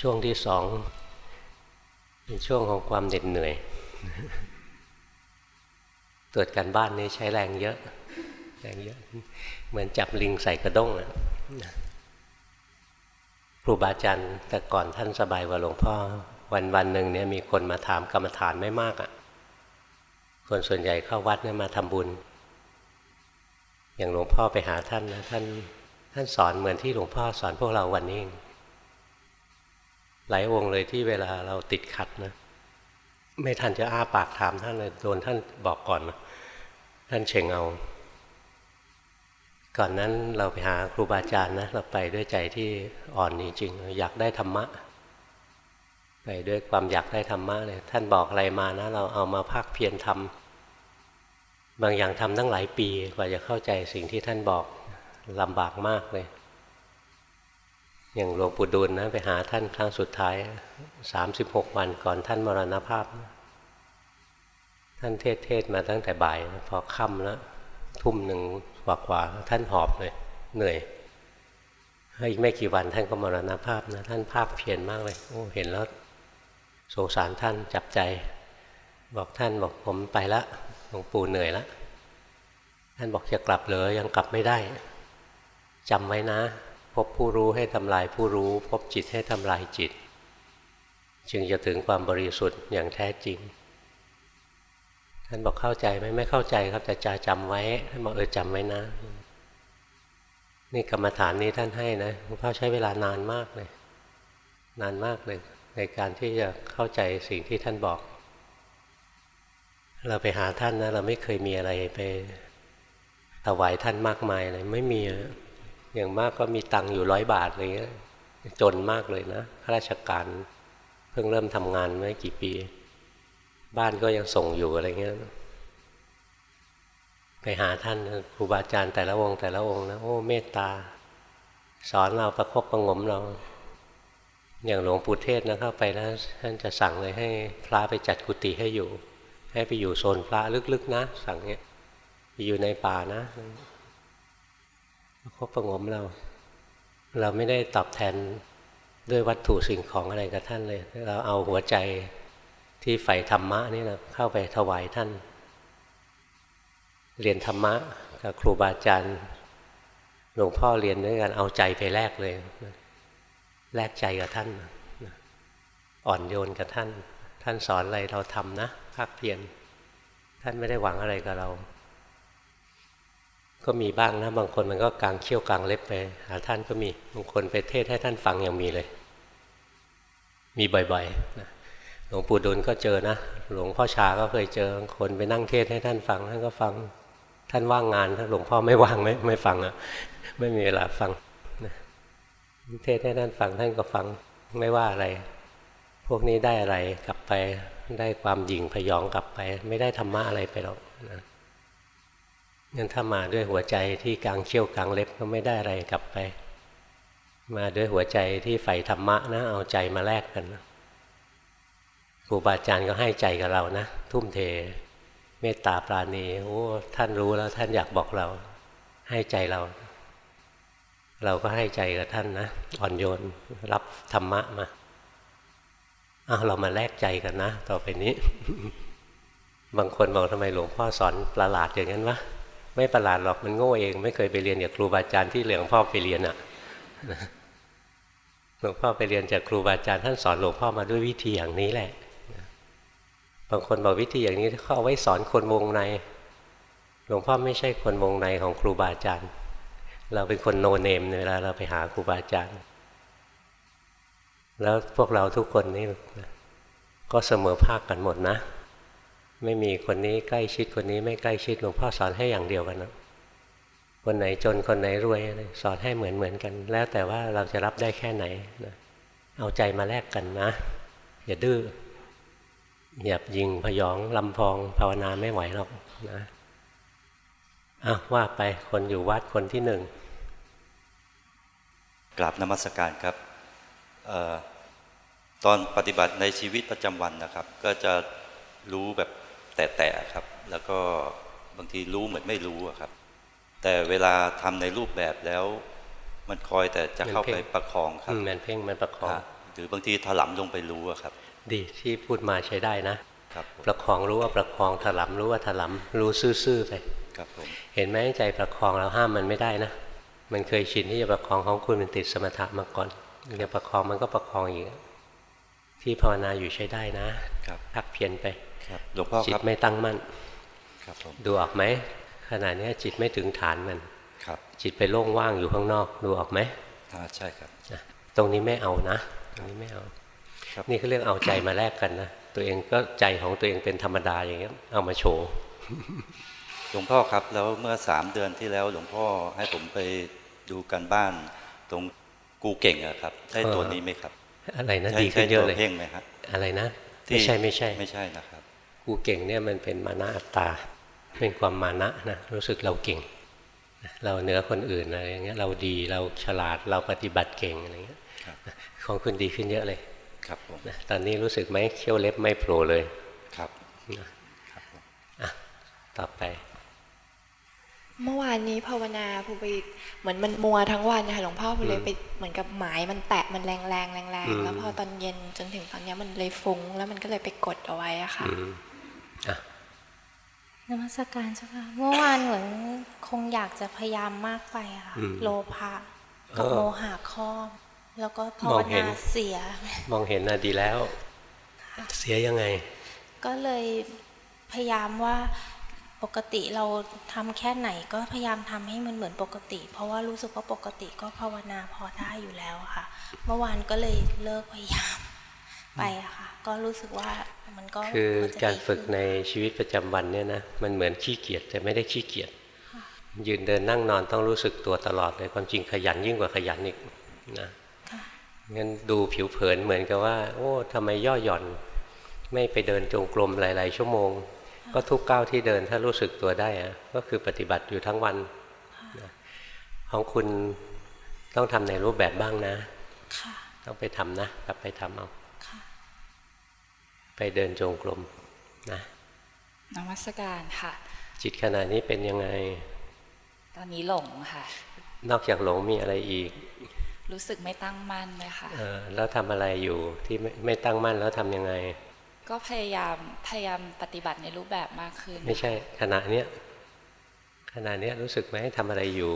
ช่วงที่สองเป็นช่วงของความเหน็ดเหนื่อย ตรวจการบ้านนี้ใช้แรงเยอะ แรงเยอะ เหมือนจับลิงใส่กระด้งอะครูบาอาจารย์แต่ก่อนท่านสบายกว่าหลวงพ่อ วันวันหนึ่งเนี่ยมีคนมาถามกรรมฐานไม่มากอะ่ะ คนส่วนใหญ่เข้าวัดเนี่ยมาทำบุญ อย่างหลวงพ่อไปหาท่านนะท่านท่านสอนเหมือนที่หลวงพ่อสอนพวกเราวันนี้ หลายองค์เลยที่เวลาเราติดขัดนะ ไม่ทันจะอ้าปากถามท่านเลยโดนท่านบอกก่อนนะท่านเฉ่งเอาก่อนนั้นเราไปหาครูบาอาจารย์นะเราไปด้วยใจที่อ่อนจริงๆอยากได้ธรรมะ ไปด้วยความอยากได้ธรรมะเลยท่านบอกอะไรมานะ เราเอามาภาคเพียรทำบางอย่างทำตั้งหลายปีกว่าจะเข้าใจสิ่งที่ท่านบอกลำบากมากเลย อย่างหลวงปู่ดูลนะไปหาท่านครั้งสุดท้ายสามสิบหกวันก่อนท่านมรณภาพ ท่านเทศเทศมาตั้งแต่บ่าย พอค่ำแล้วทุ่มหนึ่งกว่ากว่าท่านหอบเลยเหนื่อยอีกไม่กี่วันท่านก็มรณภาพนะท่านภาคเพียรมากเลยโอ้เห็นแล้วสงสารท่านจับใจ บอกท่านบอกผมไปละหลวงปู่เหนื่อยละท่านบอกจะกลับเลยยังกลับไม่ได้จำไว้นะ พบผู้รู้ให้ทำลายผู้รู้ พบจิตให้ทำลายจิต จึงจะถึงความบริสุทธิ์อย่างแท้จริง ท่านบอกเข้าใจไหมไม่เข้าใจครับแต่จะจำไว้ท่านบอกเออจำไว้นะ นี่กรรมฐานนี้ท่านให้นะหลวงพ่อใช้เวลานานมากเลย นานมากเลย ในการที่จะเข้าใจสิ่งที่ท่านบอก เราไปหาท่านนะ เราไม่เคยมีอะไรไปถวายท่านมากมายเลยไม่มี อย่างมากก็มีตังค์อยู่ร้อยบาทอะไรเงี้ยจนมากเลยนะข้าราชการเพิ่งเริ่มทำงานไม่กี่ปี บ้านก็ยังส่งอยู่อะไรเงี้ยไปหาท่านครูบาอาจารย์แต่ละองค์แต่ละองค์นะโอ้เมตตา สอนเราประคบประงมเรา อย่างหลวงปู่เทศนะเข้าไปแล้วท่านจะสั่งเลยให้พระไปจัดกุฏิให้อยู่ ให้ไปอยู่โซนพระลึกๆนะ สั่งเนี้ยอยู่ในป่านะ เขาประงมเรา เราไม่ได้ตอบแทนด้วยวัตถุสิ่งของอะไรกับท่านเลย เราเอาหัวใจที่ใฝ่ธรรมะนี่นะเข้าไปถวายท่าน เรียนธรรมะกับครูบาอาจารย์หลวงพ่อเรียนด้วยกันเอาใจไปแลกเลย แลกใจกับท่าน อ่อนโยนกับท่าน ท่านสอนอะไรเราทำนะภาคเพียรท่านไม่ได้หวังอะไรกับเรา ก็มีบ้างนะ บางคนมันก็กลางเขี้ยวกลางเล็บไป หาท่านก็มี บางคนไปเทศให้ท่านฟังยังมีเลย มีบ่อยๆนะหลวงปู่ดุลก็เจอนะ หลวงพ่อชาก็เคยเจอ คนไปนั่งเทศให้ท่านฟัง ท่านก็ฟัง ท่านว่างงาน ถ้าหลวงพ่อไม่ว่างไม่ไม่ฟังอะไม่มีเวลาฟังนะเทศให้ท่านฟังท่านก็ฟังไม่ว่าอะไร พวกนี้ได้อะไรกลับไป ได้ความหยิ่งพยองกลับไป ไม่ได้ธรรมะอะไรไปหรอกนะ งั้นถ้ามาด้วยหัวใจที่กลางเชี่ยวกลางเล็บก็ไม่ได้อะไรกลับไป มาด้วยหัวใจที่ใฝ่ธรรมะนะเอาใจมาแลกกันครูบาอาจารย์ก็ให้ใจกับเรานะ ทุ่มเท เมตตาปราณีโอ้ท่านรู้แล้วท่านอยากบอกเรา ให้ใจเรา เราก็ให้ใจกับท่านนะอ่อนโยนรับธรรมะมาเอาเรามาแลกใจกันนะ ต่อไปนี้ บางคนบอกทำไมหลวงพ่อสอนประหลาดอย่างนั้นวะ ไม่ประหลาดหรอกมันโง่เอง ไม่เคยไปเรียนจากครูบาอาจารย์ที่หลวงพ่อไปเรียนอะ่ะหลวงพ่อไปเรียนจากครูบาอาจารย์ท่านสอนหลวงพ่อมาด้วยวิธีอย่างนี้แหละบางคนบอกวิธีอย่างนี้เขาเอาไว้สอนคนวงในหลวงพ่อไม่ใช่คนวงในของครูบาอาจารย์ เราเป็นคนโนเนมเวลาเราไปหาครูบาอาจารย์ แล้วพวกเราทุกคนนี่ก็เสมอภาคกันหมดนะ ไม่มีคนนี้ใกล้ชิดคนนี้ไม่ใกล้ชิดหลวงพ่อสอนให้อย่างเดียวกันนะคนไหนจนคนไหนรวยสอนให้เหมือนเหมือนกัน แล้วแต่ว่าเราจะรับได้แค่ไหนนะเอาใจมาแลกกันนะ อย่าดื้ออย่ายิงพยองลำพองภาวนาไม่ไหวหรอกนะอะว่าไปคนอยู่วัดคนที่หนึ่งกราบนมัสการครับออตอนปฏิบัติในชีวิตประจำวันนะครับ ก็จะรู้แบบ แต่ๆครับ แล้วก็บางทีรู้เหมือนไม่รู้ครับ แต่เวลาทำในรูปแบบแล้วมันคอยแต่จะเข้าไปประคองครับมันเพ่งมันประคองรือบางทีถลำลงไปรู้อะครับ ดีที่พูดมาใช้ได้นะครับประคองรู้ว่าประคองถลำรู้ว่าถลำรู้ซื่อๆไปครับผมเห็นไหมใจประคองเราห้ามมันไม่ได้นะมันเคยชินที่จะประคองของคุณมันติดสมถะมาก่อนจะประคองมันก็ประคองอีกที่ภาวนาอยู่ใช้ได้นะครับพักเพียนไป ครับหลวงพ่อจิคตรับไม่ตั้งมั่นครับผมดูออกไหมขณะนี้จิตไม่ถึงฐานมันครับ จิตไปโล่งว่างอยู่ข้างนอกดูออกไหมอ่าใช่ครับนะตรงนี้ไม่เอานะ ตรงนี้ไม่เอาครับนี่คือเรื่องเอาใจมาแลกกันนะตัวเองก็ใจของตัวเองเป็นธรรมดาอย่างเงี้ยเอามาโชว์หลวงพ่อครับแล้วเมื่อสามเดือนที่แล้วหลวงพ่อให้ผมไปดูการบ้านตรงกูเก่งอะครับใช่ตัวนี้ไหมครับ อะไรนะใช่ดีขึ้นเยอะเลยใช่ตัวเพ่งไหมครับอะไรนะที่ไม่ใช่ไม่ใช่ไม่ใช่นะครับ กูเก่งเนี่ยมันเป็นมานะอัตตา เป็นความมานะนะรู้สึกเราเก่ง เราเหนือคนอื่นอะไรอย่างเงี้ยเราดีเราฉลาดเราปฏิบัติเก่งอะไรเงี้ยครับของคุณดีขึ้นเยอะเลยครับผมนะตอนนี้รู้สึกไหมเขี้ยวเล็บไม่โผล่เลยครับนะครับอะต่อไป เมื่อวานนี้ภาวนาภูไปเหมือนมันมัวทั้งวันนะคะหลวงพ่อภูเลยอืมไปเหมือนกับหมายมันแตะมันแรงแรงแรงแรงอืมแล้วพอตอนเย็นจนถึงตอนเนี้ยมันเลยฟุ้งแล้วมันก็เลยไปกดเอาไว้อะค่ะอืมอะ นมัสการเจ้าค่ะเมื่อวานเหมือนคงอยากจะพยายามมากไปอะค่ะอืมโลภะกับเออโมหะครอบแล้วก็ภามวองเห็นนาเสีย มองเห็นนะดีแล้ว เสียยังไง ก็เลยพยายามว่าปกติเราทำแค่ไหนก็พยายามทำให้มันเหมือนปกติ เพราะว่ารู้สึกว่าปกติก็ภาวนาพอได้อยู่แล้วอะค่ะ เมื่อวานก็เลยเลิกพยายามไปอะค่ะ ก็รู้สึกว่ามันก็คือพจะการดีฝึกขึ้นในชีวิตประจำวันเนี่ยนะมันเหมือนขี้เกียจแต่ไม่ได้ขี้เกียจยืนเดินนั่งนอนต้องรู้สึกตัวตลอดเลยความจริงขยันยิ่งกว่าขยันอีกนะค่ะงั้นดูผิวเผินเหมือนกับว่า โอ้ทำไมย่อหย่อน ไม่ไปเดินจงกรมหลาย ๆ ชั่วโมง ก็ทุกก้าวที่เดินถ้ารู้สึกตัวได้อะก็คือปฏิบัติอยู่ทั้งวันนะของคุณต้องทำในรูปแบบบ้างนะค่ะต้องไปทำนะ กลับไปทำเอาค่ะ ไปเดินจงกรมนะนมัสการค่ะ จิตขณะนี้เป็นยังไง ตอนนี้หลงค่ะ นอกจากหลงมีอะไรอีก รู้สึกไม่ตั้งมั่นเลยค่ะเออแล้วทำอะไรอยู่ที่ไม่ไม่ตั้งมั่นแล้วทำยังไง ก็พยายามพยายามปฏิบัติในรูปแบบมากขึ้น ไม่ใช่ขณะเนี้ยขณะเนี้ยรู้สึกไหมทำอะไรอยู่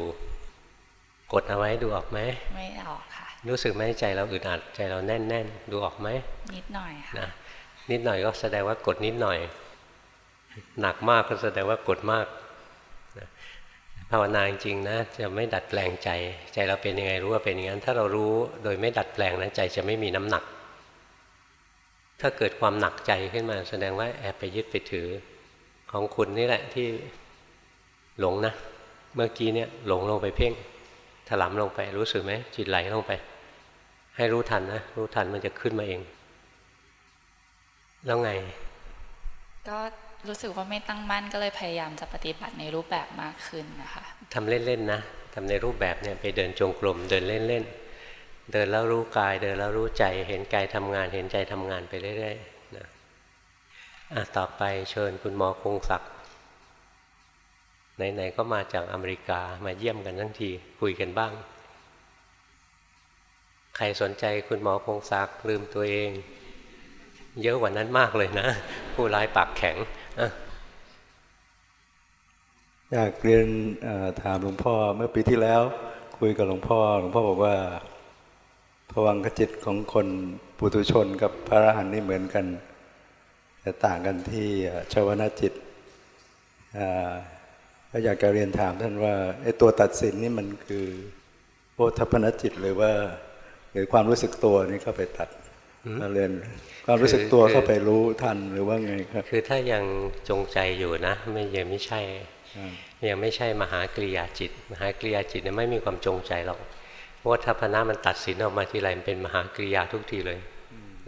กดเอาไว้ดูออกไหมไม่ออกค่ะ รู้สึกไหมใจเราอึดอัดใจเราแน่นแน่นๆดูออกไหมนิดหน่อยค่ะนะ นิดหน่อยก็แสดงว่ากดนิดหน่อย หนักมากก็แสดงว่ากดมากภาวนาจริงนะจะไม่ดัดแปลงใจ ใจเราเป็นยังไงรู้ว่าเป็นอย่างนั้น ถ้าเรารู้โดยไม่ดัดแปลงนะใจจะไม่มีน้ำหนัก ถ้าเกิดความหนักใจขึ้นมา แสดงว่าแอบไปยึดไปถือของคุณนี่แหละที่หลงนะ เมื่อกี้เนี่ยหลงลงไปเพ่งถลำลงไปรู้สึกไหมจิตไหลลงไป ให้รู้ทันนะรู้ทันมันจะขึ้นมาเอง แล้วไง ก็รู้สึกว่าไม่ตั้งมั่นก็เลยพยายามจะปฏิบัติในรูปแบบมากขึ้นนะคะทำเล่นๆนะทำในรูปแบบเนี่ยไปเดินจงกรมเดินเล่นๆเดินแล้วรู้กาย เดินแล้วรู้ใจ เห็นกายทำงาน เห็นใจทำงานไปเรื่อยๆนะอะต่อไปเชิญคุณหมอคงศักดิ์ไหนๆก็มาจากอเมริกามาเยี่ยมกันทั้งทีคุยกันบ้าง ใครสนใจคุณหมอคงศักดิ์ลืมตัวเอง เยอะกว่านั้นมากเลยนะ ผู้ร้ายปากแข็งอยากเรียนถามหลวงพ่อเมื่อปีที่แล้ว คุยกับหลวงพ่อ หลวงพ่อบอกว่าภวังคจิตของคนปุถุชนกับพระอรหันต์นี่เหมือนกัน แต่ต่างกันที่ชาวนาจิตก็อยากจะเรียนถามท่านว่าไอ้ตัวตัดสินนี่มันคือโพธพนจิตหรือว่า หรือความรู้สึกตัวนี่เข้าไปตัด เรียนความรู้สึกตัวเข้าไปรู้ทันหรือว่าไงครับ คือถ้ายังจงใจอยู่นะ ไม่ยังไม่ใช่อ่ายังไม่ใช่มหากริยาจิต มหากริยาจิตเนี่ยไม่มีความจงใจหรอกเพราะว่าทัพนะมันตัดสินออกมาทีไรมันเป็นมหากริยาทุกทีเลย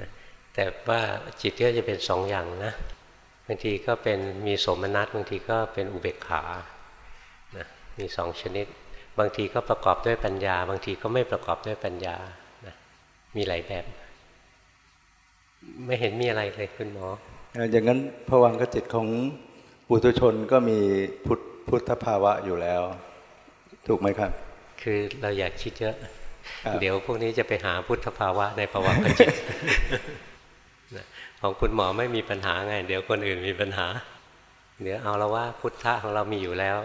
นะแต่ว่าจิตก็จะเป็นสองอย่างนะบางทีก็เป็นมีสมนัตบางทีก็เป็นอุเบกขานะมีสองชนิด บางทีก็ประกอบด้วยปัญญา บางทีก็ไม่ประกอบด้วยปัญญานะมีหลายแบบ ไม่เห็นมีอะไรเลยคุณหมอเอ่ออย่างนั้นภวังคจิตของปุถุชนก็มีพุทธพุทธภาวะอยู่แล้ว ถูกไหมครับ คือเราอยากคิดเยอะ เดี๋ยวพวกนี้จะไปหาพุทธภาวะในภวังคจิตของคุณหมอไม่มีปัญหาไง เดี๋ยวคนอื่นมีปัญหา เดี๋ยวเอาแล้วว่าพุทธะของเรามีอยู่แล้ว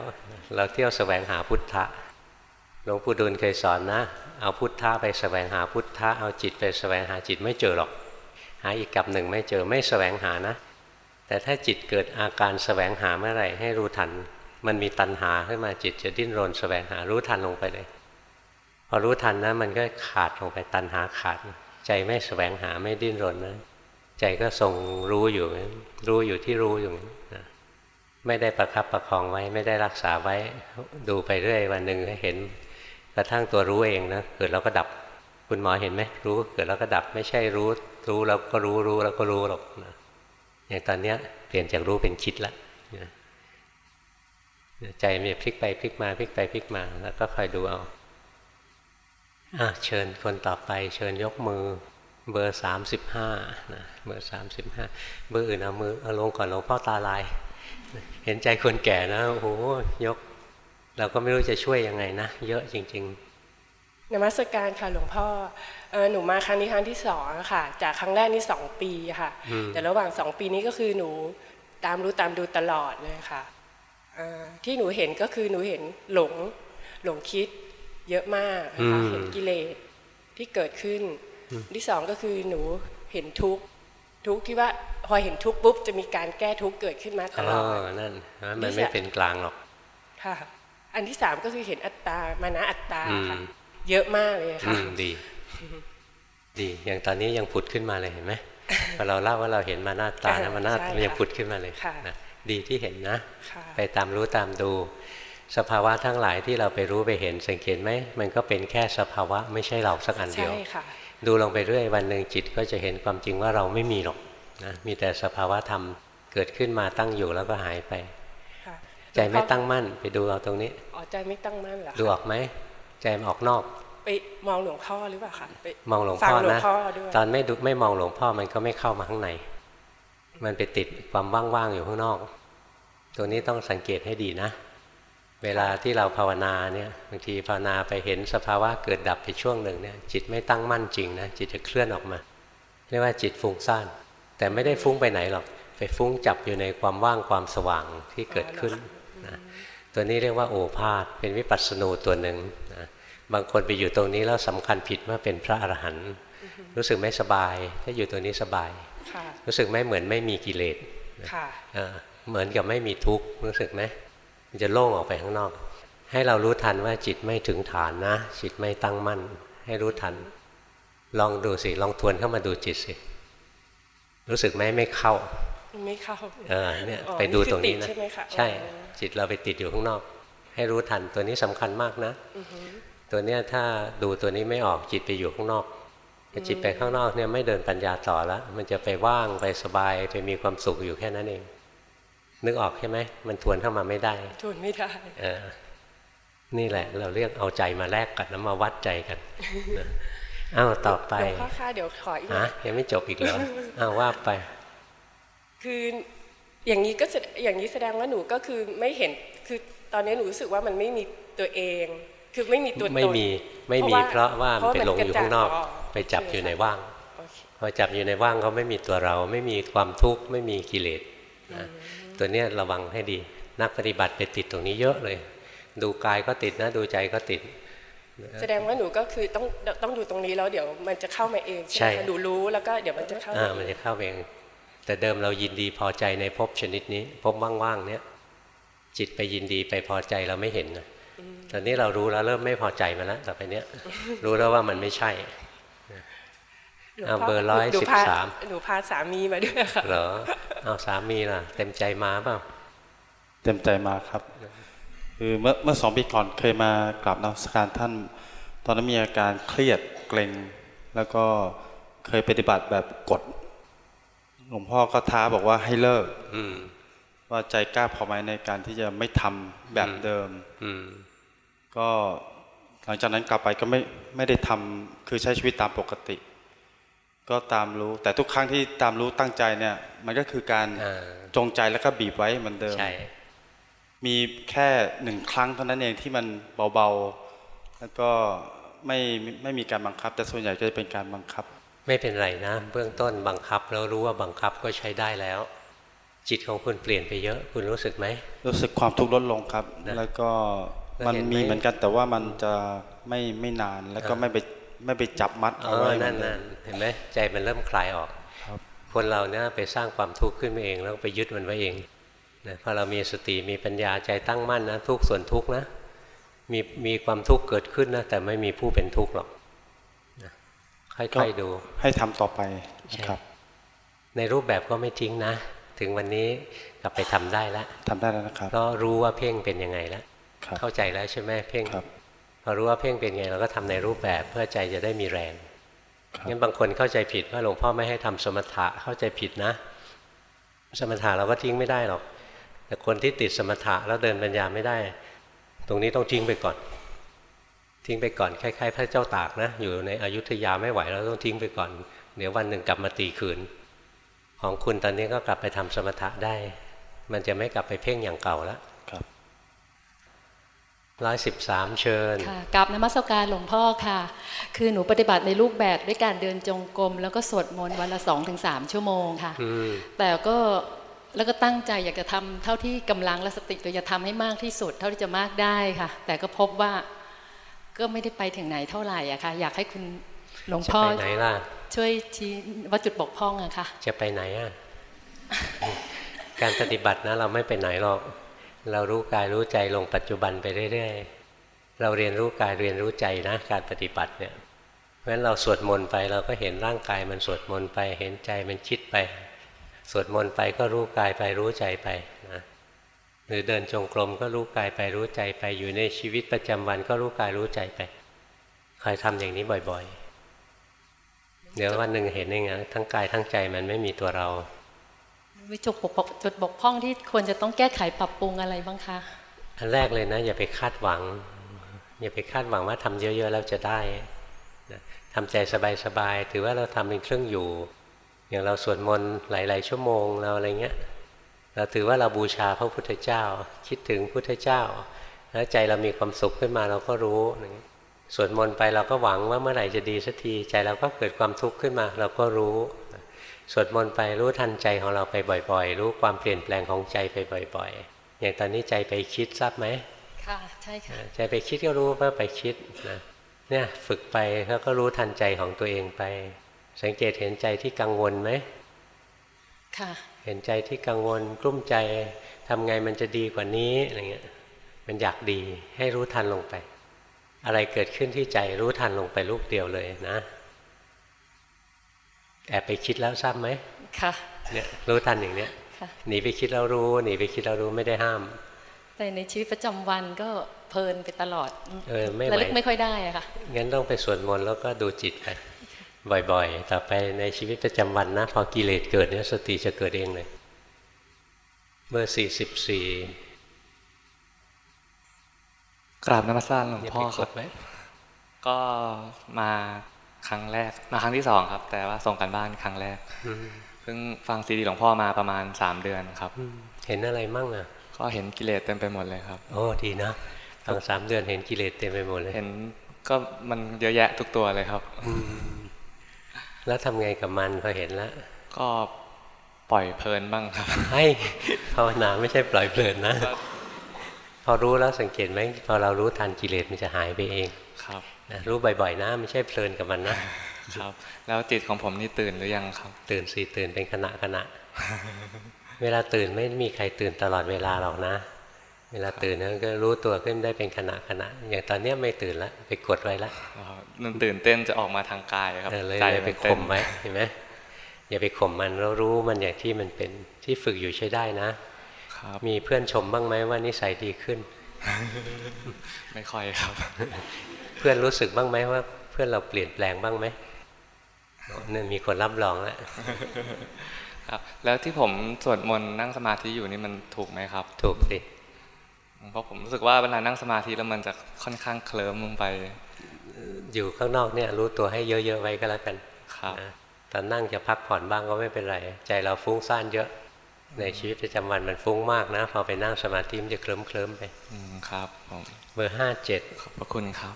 เราเที่ยวแสวงหาพุทธะหลวงปู่ดูลเคยสอนนะ เอาพุทธะไปแสวงหาพุทธะเอาจิตไปแสวงหาจิตไม่เจอหรอก หาอีกกับหนึ่งไม่เจอไม่แสวงหานะ แต่ถ้าจิตเกิดอาการแสวงหาเมื่อไหร่ให้รู้ทัน มันมีตัณหาขึ้นมาจิตจะดิ้นรนแสวงหารู้ทันลงไปเลย พอรู้ทันนะ มันก็ขาดลงไปตัณหาขาด ใจไม่แสวงหาไม่ดิ้นรนนะใจก็ทรงรู้อยู่ รู้อยู่ที่รู้อยู่นะไม่ได้ประคับประคองไว้ ไม่ได้รักษาไว้ดูไปเรื่อยวันหนึ่งเห็นกระทั่งตัวรู้เองนะเกิดแล้วก็ดับ คุณหมอเห็นไหมรู้เกิดแล้วก็ดับไม่ใช่รู้ รู้แล้วก็รู้รู้แล้วก็รู้หรอกนะอย่างตอนเนี้ยเปลี่ยนจากรู้เป็นคิดแล้วใจมันพลิกไปพลิกมาพลิกไปพลิกมาแล้วก็คอยดูเอาอะเชิญคนต่อไป เชิญยกมือเบอร์สามสิบห้านะเบอร์สามสิบห้าเบอร์อื่นเอามือเอาลงก่อนหลวงพ่อตาลาย เห็นใจคนแก่นะโอ้โหยก เราก็ไม่รู้จะช่วยยังไงนะ เยอะจริง ๆ นมัสการค่ะหลวงพ่อหนูมาครั้งนี้ครั้งที่สองค่ะ จากครั้งแรกนี่สองปีค่ะ แต่ระหว่างสองปีนี้ก็คือหนูตามรู้ตามดูตลอดเลยค่ะที่หนูเห็นก็คือหนูเห็นหลงหลงคิดเยอะมากนะคะเห็นกิเลสที่เกิดขึ้น ที่สองก็คือหนูเห็นทุกข์ทุกข์ที่ว่าพอเห็นทุกข์ปุ๊บจะมีการแก้ทุกข์เกิดขึ้นมาตลอดนั่นมันไม่เป็นกลางหรอกค่ะ อันที่สามก็คือเห็นอัตตามานะอัตตาค่ะ เยอะมากเลยค่ะดี ดี อย่างตอนนี้ยังผุดขึ้นมาเลยเห็นไหมพอเราเล่าว่าเราเห็นมานาตานะมานาตมันยังผุดขึ้นมาเลยนะดีที่เห็นนะ ไปตามรู้ตามดู สภาวะทั้งหลายที่เราไปรู้ไปเห็นสังเกตไหมมันก็เป็นแค่สภาวะไม่ใช่เราสักอันเดียวดูลงไปเรื่อยวันหนึ่งจิตก็จะเห็นความจริงว่าเราไม่มีหรอกนะมีแต่สภาวะธรรมเกิดขึ้นมาตั้งอยู่แล้วก็หายไปใจไม่ตั้งมั่นไปดูเอาตรงนี้อ๋อใจไม่ตั้งมั่นเหรอดูออกไหม ใจมันออกนอก ไปมองหลวงพ่อหรือเปล่าคะไปมองหลวงพ่อนะตอนไม่ดูไม่มองหลวงพ่อมันก็ไม่เข้ามาข้างใน มันไปติดความว่างๆอยู่ข้างนอก ตัวนี้ต้องสังเกตให้ดีนะ เวลาที่เราภาวนาเนี่ยบางทีภาวนาไปเห็นสภาวะเกิดดับไปช่วงหนึ่งเนี่ยจิตไม่ตั้งมั่นจริงนะจิตจะเคลื่อนออกมาเรียกว่าจิตฟุ้งซ่านแต่ไม่ได้ฟุ้งไปไหนหรอกไปฟุ้งจับอยู่ในความว่างความสว่างที่เกิดขึ้นนะ ตัวนี้เรียกว่าโอภาษเป็นวิปัสสนูตัวหนึ่งนะบางคนไปอยู่ตรงนี้แล้วสำคัญผิดว่าเป็นพระอรหันต์รู้สึกไม่สบาย ถ้าอยู่ตัวนี้สบาย รู้สึกไม่เหมือนไม่มีกิเลสเหมือนกับไม่มีทุกข์รู้สึกไหมมันจะโล่งออกไปข้างนอก ให้เรารู้ทันว่าจิตไม่ถึงฐานนะ จิตไม่ตั้งมั่น ให้รู้ทัน ลองดูสิ ลองทวนเข้ามาดูจิตสิ รู้สึกไหมไม่เข้า ไม่เข้าเออเนี่ยไปดูตรงนี้นะใช่จิตเราไปติดอยู่ข้างนอก ให้รู้ทันตัวนี้สำคัญมากนะตัวเนี้ยถ้าดูตัวนี้ไม่ออกจิตไปอยู่ข้างนอกจิตไปข้างนอกเนี่ยไม่เดินปัญญาต่อแล้วมันจะไปว่างไปสบายไปมีความสุขอยู่แค่นั้นเอง นึกออกใช่ไหมมันทวนเข้ามาไม่ได้ทวนไม่ได้เออนี่แหละ เราเรียกเอาใจมาแลกกันแล้วมาวัดใจกันอ้าวต่อไปหลวงพ่อคะเดี๋ยวขออีกนะยังไม่จบอีกเหรออ้าวว่าไป คืออย่างนี้ก็อย่างนี้แสดงว่าหนูก็คือไม่เห็นคือตอนนี้หนูรู้สึกว่ามันไม่มีตัวเอง คือไม่มีตัวตนไม่มีไม่มีเพราะว่ามันไปหลงอยู่ข้างนอก ไปจับอยู่ในว่างพอจับอยู่ในว่างเขาไม่มีตัวเราไม่มีความทุกข์ไม่มีกิเลสนะตัวเนี้ยระวังให้ดี นักปฏิบัติไปติดตรงนี้เยอะเลย ดูกายก็ติดนะ ดูใจก็ติด แสดงว่าหนูก็คือต้องต้องดูตรงนี้แล้วเดี๋ยวมันจะเข้ามาเองใช่ไหมดูรู้แล้วก็เดี๋ยวมันจะเข้าอ่ามันจะเข้าเอง แต่เดิมเรายินดีพอใจในภพชนิดนี้ภพว่างๆเนี้ยจิตไปยินดีไปพอใจเราไม่เห็นนะตอนนี้เรารู้แล้วเริ่มไม่พอใจมาแล้วต่อไปเนี้ยรู้แล้วว่ามันไม่ใช่เอาเบอร์ร้อยสิบสามหนูพาสามีมาด้วยค่ะเหรอเอาสามีล่ะ เต็มใจมาเปล่าเต็มใจมาครับ คือเมื่อเมื่อสองปีก่อนเคยมากราบนมัสการท่าน ตอนนั้นมีอาการเครียดเกร็ง แล้วก็เคยปฏิบัติแบบกด หลวงพ่อก็ท้าบอกว่าให้เลิกว่าใจกล้าพอไหมในการที่จะไม่ทำแบบเดิมก็หลังจากนั้นกลับไปก็ไม่ไม่ได้ทำคือใช้ชีวิตตามปกติ ก็ตามรู้ แต่ทุกครั้งที่ตามรู้ตั้งใจเนี่ย มันก็คือการจงใจแล้วก็บีบไว้เหมือนเดิมมีแค่หนึ่งครั้งเท่านั้นเองที่มันเบาๆ แล้วก็ไม่ไม่มีการบังคับ แต่ส่วนใหญ่จะเป็นการบังคับ ไม่เป็นไรนะ เบื้องต้นบังคับแล้วรู้ว่าบังคับก็ใช้ได้แล้ว จิตของคุณเปลี่ยนไปเยอะ คุณรู้สึกไหม รู้สึกความทุกข์ลดลงครับ แล้วก็มันมีเหมือนกันแต่ว่ามันจะไม่ไม่นานแล้วก็ไม่ไปไม่ไปจับมัดเอาไว้นั่นนั่นเห็นไหมใจมันเริ่มคลายออกคนเราเนี่ยไปสร้างความทุกข์ขึ้นมาเอง แล้วไปยึดมันไว้เองนะพอเรามีสติมีปัญญาใจตั้งมั่นนะทุกส่วนทุกนะมีมีความทุกข์เกิดขึ้นนะแต่ไม่มีผู้เป็นทุกข์หรอกนะ ค่อยๆดู ให้ทำต่อไปครับ ในรูปแบบก็ไม่ทิ้งนะ ถึงวันนี้กลับไปทำได้แล้วทำได้แล้วนะครับเพราะรู้ว่าเพ่งเป็นยังไงแล้วเข้าใจแล้วใช่ไหมเพ่งพอรู้ว่าเพ่งเป็นไงเราก็ทำในรูปแบบเพื่อใจจะได้มีแรงงั้นบางคนเข้าใจผิดว่าหลวงพ่อไม่ให้ทำสมถะเข้าใจผิดนะ สมถะเราก็ทิ้งไม่ได้หรอก แต่คนที่ติดสมถะแล้วเดินปัญญาไม่ได้ ตรงนี้ต้องทิ้งไปก่อน ทิ้งไปก่อนคล้ายๆ พระเจ้าตากนะ อยู่ในอยุธยาไม่ไหวแล้วต้องทิ้งไปก่อน เดี๋ยววันหนึ่งกลับมาตีคืน ของคุณตอนนี้ก็กลับไปทำสมถะได้ มันจะไม่กลับไปเพ่งอย่างเก่าแล้วร้อยสิบสามเชิญค่ะกับนมัสการหลวงพ่อค่ะ คือหนูปฏิบัติในรูปแบบด้วยการเดินจงกรมแล้วก็สวดมนต์วันละสองถึงสามชั่วโมงค่ะแต่ก็แล้วก็ตั้งใจอยากจะทำเท่าที่กำลังและสติตัวจะทำให้มากที่สุด เท่าที่จะมากได้ค่ะ แต่ก็พบว่า ก็ไม่ได้ไปถึงไหนเท่าไหร่อะค่ะอยากให้คุณหลวงพ่อไหนล่ะช่วยชี้ว่าจุดบกพร่องอะค่ะ จะไปไหนอะการปฏิบัตินะเราไม่ไปไหนหรอก เรารู้กายรู้ใจลงปัจจุบันไปเรื่อยๆ เราเรียนรู้กายเรียนรู้ใจนะ การปฏิบัติเนี่ยเพราะฉะนั้นเราสวดมนต์ไปเราก็เห็นร่างกายมันสวดมนต์ไป เห็นใจมันคิดไป สวดมนต์ไปก็รู้กายไปรู้ใจไปนะ หรือเดินจงกรมก็รู้กายไปรู้ใจไปอยู่ในชีวิตประจำวันก็รู้กายรู้ใจไปคอยทำอย่างนี้บ่อยๆ เดี๋ยววันหนึ่งเห็นเองนะทั้งกายทั้งใจมันไม่มีตัวเราวิจุกบกจุดบกพร่องที่ควรจะต้องแก้ไขปรับปรุงอะไรบ้างคะอันแรกเลยนะ อย่าไปคาดหวัง อย่าไปคาดหวังว่าทำเยอะๆแล้วจะได้ทำใจสบายๆถือว่าเราทำเป็นเครื่องอยู่ อย่างเราสวดมนต์หลาย ๆ ชั่วโมงเราอะไรเงี้ย เราถือว่าเราบูชาพระพุทธเจ้า คิดถึงพุทธเจ้า แล้วใจเรามีความสุขขึ้นมาเราก็รู้สวดมนต์ไปเราก็หวังว่าเมื่อไหร่จะดีสักทีใจเราก็เกิดความทุกข์ขึ้นมา เราก็รู้สวดมนต์ไปรู้ทันใจของเราไปบ่อย ๆ รู้ความเปลี่ยนแปลงของใจไปบ่อย ๆ อย่างตอนนี้ใจไปคิดทราบไหมค่ะใช่ค่ะใจไปคิดก็รู้ว่าไปคิดนะเนี่ยฝึกไปแล้วก็รู้ทันใจของตัวเองไป สังเกตเห็นใจที่กังวลไหมค่ะ เห็นใจที่กังวลกลุ้มใจทำไงมันจะดีกว่านี้อะไรเงี้ยมันอยากดีให้รู้ทันลงไป อะไรเกิดขึ้นที่ใจรู้ทันลงไปลูกเดียวเลยนะ แอบไปคิดแล้วทราบไหมค่ะเนี่ยรู้ทันอย่างเนี้ยหนีไปคิดแล้วรู้หนีไปคิดแล้วรู้ไม่ได้ห้าม แต่ในชีวิตประจำวันก็เพลินไปตลอดเออไม่ไหวไม่ค่อยได้อะค่ะงั้นต้องไปสวดมนต์แล้วก็ดูจิตไป บ่อยๆ ต่อไปในชีวิตประจำวันนะ พอกิเลสเกิดเนี่ยสติจะเกิดเองเลยเมื่อสี่สิบสี่กราบนมัสการหลวงพ่อครับก็มาครั้งแรกมาครั้งที่สองครับ แต่ว่าส่งกันบ้านครั้งแรกเพิ่งฟังซีดีหลวงพ่อมาประมาณสามเดือนครับเห็นอะไรมั่งอะ ก็เห็นกิเลสเต็มไปหมดเลยครับโอ้ดีนะฟังสามเดือนเห็นกิเลสเต็มไปหมดเลย เห็นก็มันเยอะแยะทุกตัวเลยครับ แล้วทำไงกับมันพอเห็นแล้ว ก็ปล่อยเพลินบ้างครับให้ภาวนาไม่ใช่ปล่อยเพลินนะ พอรู้แล้วสังเกตไหมพอเรารู้ทันกิเลสมันจะหายไปเองครับนะรู้บ่อยๆนะไม่ใช่เพลินกับมันนะครับ แล้วจิตของผมนี่ตื่นหรือยังครับ ตื่นสิตื่นเป็นขณะขณะ เวลาตื่นไม่มีใครตื่นตลอดเวลาหรอกนะ เวลาตื่นนั้นก็รู้ตัวขึ้นได้เป็นขณะขณะ อย่างตอนนี้ไม่ตื่นแล้วไปกดไว้แล้วมันตื่นเต้นจะออกมาทางกายครับใจไปข่มไว้เห็นไหมอย่าไปข่มมันเรารู้มันอย่างที่มันเป็นที่ฝึกอยู่ใช้ได้นะมีเพื่อนชมบ้างไหมว่านิสัยดีขึ้น ไม่ค่อยครับ เพื่อนรู้สึกบ้างไหมว่า เพื่อนเราเปลี่ยนแปลงบ้างไหมนี่มีคนรับรองแล้วครับ แล้วที่ผมสวดมนต์นั่งสมาธิอยู่นี่มันถูกไหมครับ ถูกสิ เพราะผมรู้สึกว่าเวลานั่งสมาธิแล้วมันจะค่อนข้างเคลิ้มลงไป อยู่ข้างนอกเนี่ยรู้ตัวให้เยอะๆไว้ก็แล้วกันครับตอนนั่งจะพักผ่อนบ้างก็ไม่เป็นไร ใจเราฟุ้งซ่านเยอะ ในชีวิตประจำวันมันฟุ้งมากนะ พอไปนั่งสมาธิมันจะเคลิ้มเคลิ้มไปอืมครับผมเบอร์ห้าเจ็ดขอบพระคุณครับ